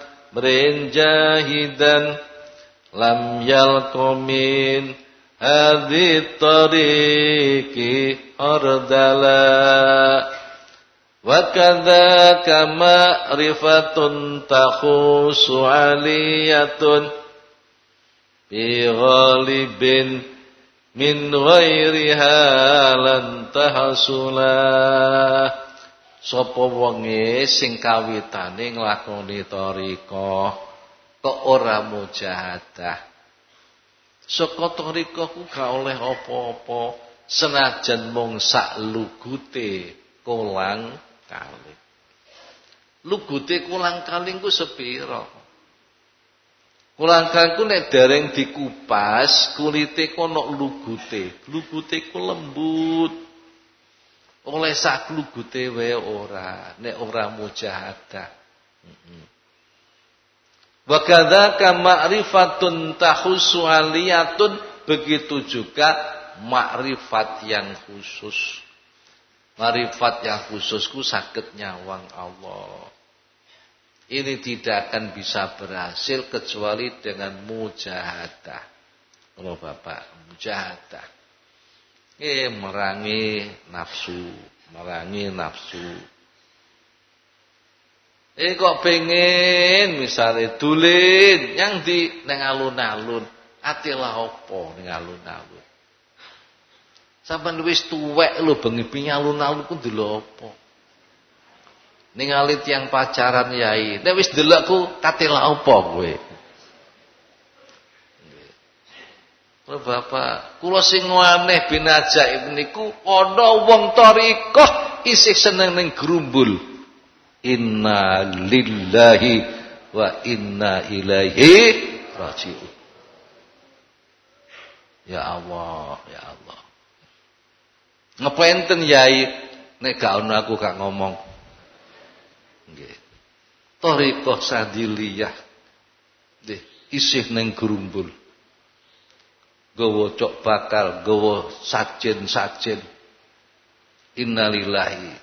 jahidan lam yalqumin hadhi tariqi ardala. Wa kadza kama rifatun takhusu aliyatun bi ghalibin min ghairiha lan tahsula sapa wonge sing kawitane nglakoni kok ora mujahadah? Saka tarika ku gak oleh apa-apa. Senajan mung sak lugute kolang kaling. Lugute kolang kaling ku sepira Kulangkangku nek dereng dikupas, kulite kono lugute. Lugute ku lembut. Oleh sak lugute wae ora, nek ora mujahadah. Heeh. Wa kadzaka ma'rifatun aliyatun begitu juga makrifat yang khusus. Makrifat yang khususku sakit nyawang Allah. Ini tidak akan bisa berhasil kecuali dengan mujahadah. Kalau Bapak, mujahadah. Eh merangi nafsu, merangi nafsu. Eh kok pengen misalnya dulin yang di neng alun-alun, atilah opo neng alun-alun. Sampai wis tuwek lho bengi alun-alun ku delok apa? Ningali tiang pacaran yai nek wis delokku katela apa kowe Lho Bapak, kula sing aneh bin ajaib niku ana wong thariqah isih seneng ning grumbul. Inna lillahi wa inna ilaihi raji'un. Ya Allah, ya Allah. Ngepenten yai nek gak ono aku gak ngomong. Nggih. Thariqah Sadiliyah. Nggih, isih ning grumbul. Gawa cok bakal, gawa sajen-sajen. Innalillahi.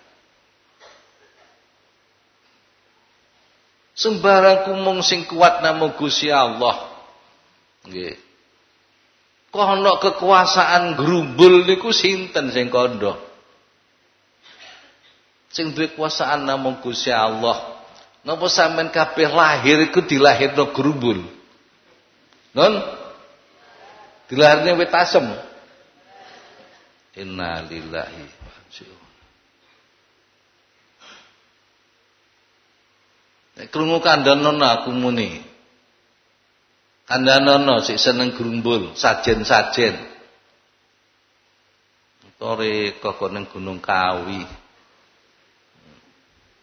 Sembarang kumung sing kuat namung Gusti Allah. Nggih. Kok ana kekuasaan grumbul niku sinten sing kandha? Sing duwe kuasaan namung Gusti Allah. Napa sampean kabeh lahir iku dilahirno grumbul? Non? Dilahirne wit asem. Inna lillahi wa Nek krungu kandhanono aku muni. Kandhanono sik seneng grumbul, sajen-sajen. Tore kok neng Gunung Kawi.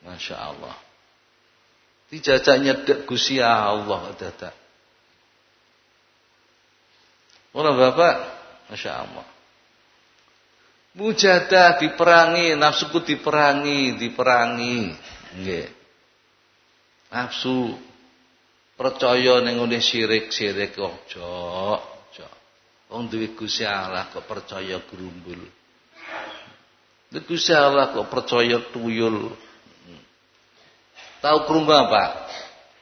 Masya Allah. Dijajak nyedek Gusti Allah dadak. Ora Bapak, Masya Allah. Mujadah diperangi, nafsuku diperangi, diperangi. Nggih. Nafsu percaya ning sirik-sirik aja, aja. Wong duwe Gusti Allah kok percaya grumbul. Gusti Allah kok percaya tuyul. Tahu krungu apa?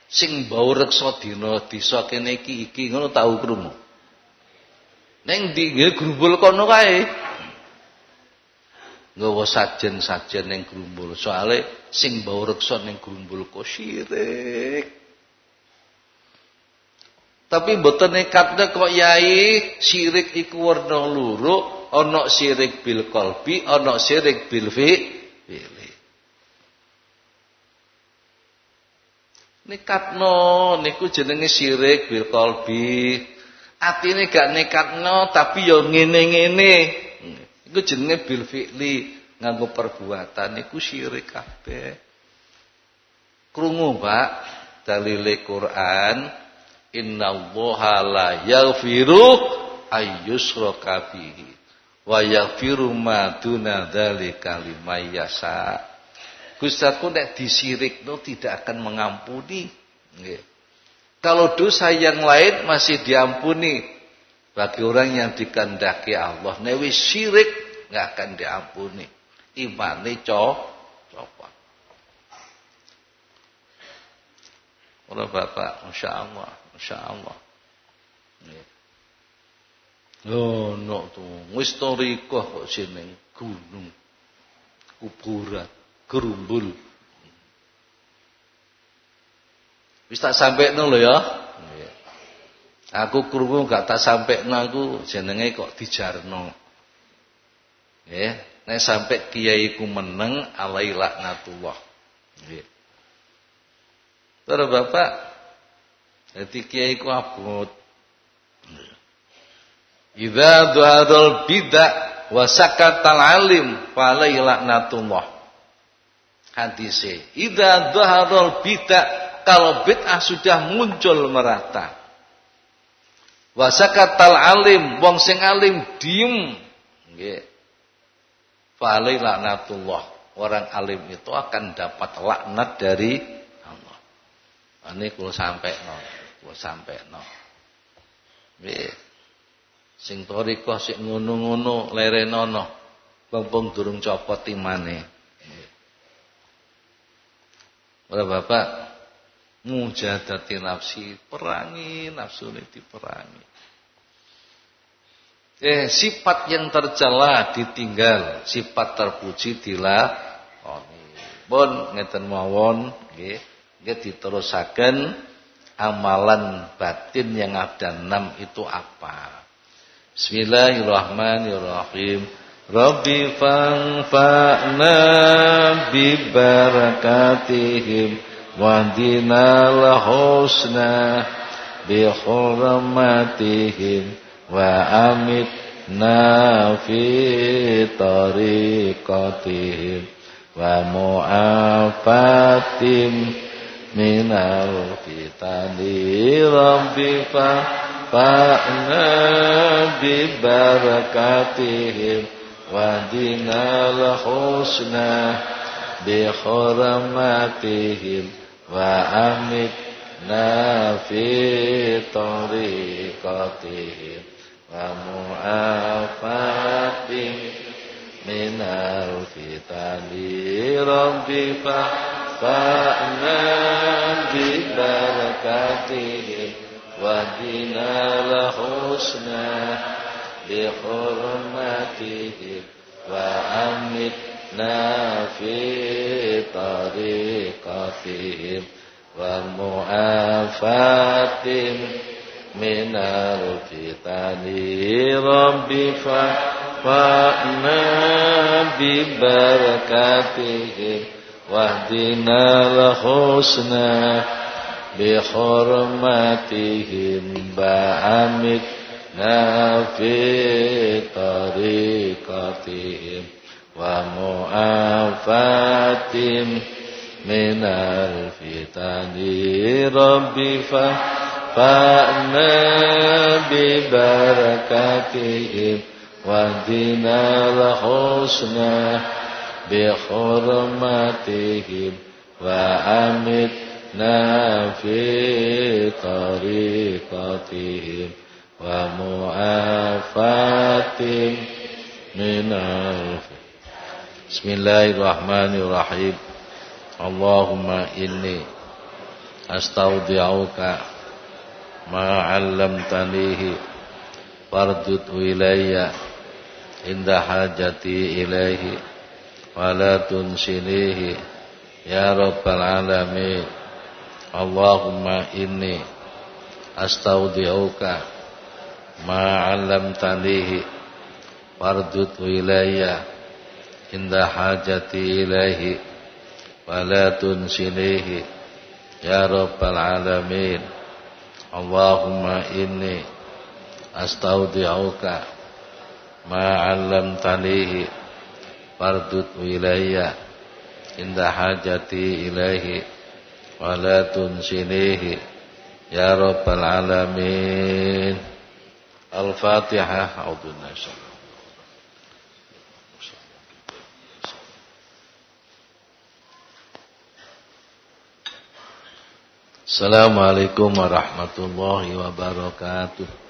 Sing bau reksa dina desa kene iki iki ngono tahu krungu. Neng ndi nggih grumbul kono kae. Nggawa sajen-sajen ning grumbul. Soale sing bau reksa ning grumbul kok syirik. Tapi mboten nekatne kok yai syirik iku warna loro, ana syirik bil qalbi, ana syirik bil fi'li. Nekatno niku jenenge syirik bil qalbi. Atine gak nekatno tapi yo ngene-ngene. Iku jenenge bil fi'li. nganggo perbuatan iku syirik kabeh. Krungu, Pak, dalile Quran, innallaha la yaghfiru ayyushraka bihi wa yaghfiru ma duna dzalika. Gustaku nek disirikno tidak akan mengampuni. Nggih. Kalau dosa yang lain masih diampuni bagi orang yang dikendaki Allah. Nek wis syirik nggak akan diampuni imane copot. Ora Bapak, Masya Allah, Masya Allah. Oh, no tuh, wis kok sini gunung, kuburan, gerumbul. Wis tak sampai lho ya. Aku krungu gak tak sampai aku jenenge kok dijarno. Ya, Nek sampai kiai ku meneng alai laknatullah. Nggih. Terus Bapak jadi kiai ku abot. Idza du'adul bid'ah wa sakatal alim falai laknatullah. Hadise. Idza du'adul bid'ah kalau bid'ah sudah muncul merata. Wasakatal alim, wong sing alim diem. Nggih. Falai laknatullah. Orang alim itu akan dapat laknat dari Allah. Ini kalau sampai no, kalau sampai no. Sing toriko sing ngono-ngono lerenono. Bang durung copot timane. Ora Bapak mujadati nafsi, perangi nafsu ini diperangi. Eh, sifat yang tercela ditinggal, sifat terpuji dilakoni. Bon ngeten mawon nggih, nggih diterusaken amalan batin yang ada enam itu apa? Bismillahirrahmanirrahim. Rabbi fa'na bi barakatihim wa dinal husna bi hurmatihim wa amitna fi tariqatihim wa mu'afatim minal fitani. Rabbi fa fa'na bi barakatihim wa dinal husna bi hurmatihim wa amitna في طريقتهم ومعافاة من الفتن رب فأنا ببركاتهم ودنا الحسنى بحرمتهم وأمتنا في طريقتهم ومعافاة من الفتن. رب فأنا ببركاته واهدنا الحسنى بحرمتهم في طريقتهم ومعافاتهم من الفتن رب فأنا ببركاتهم واهدنا الحسنى بحرمتهم وأمتنا في طريقتهم ومعافاتهم من الفتن بسم الله الرحمن الرحيم Allahumma inni astaudi'uka ma 'allamtanihi fardud ilayya inda hajati ilaihi wa la tunsinihi ya rabbal alamin Allahumma inni ma'alam tanihi Fardut wilayah indah hajati ilahi walatun sinihi, ya rabbal alamin. Allahumma inni astaudi'uka ma'alam tanihi Fardut wilayah inda hajati ilahi walatun sinihi, ya rabbal alamin al-fatihah a'udzu Assalamualaikum warahmatullahi wabarakatuh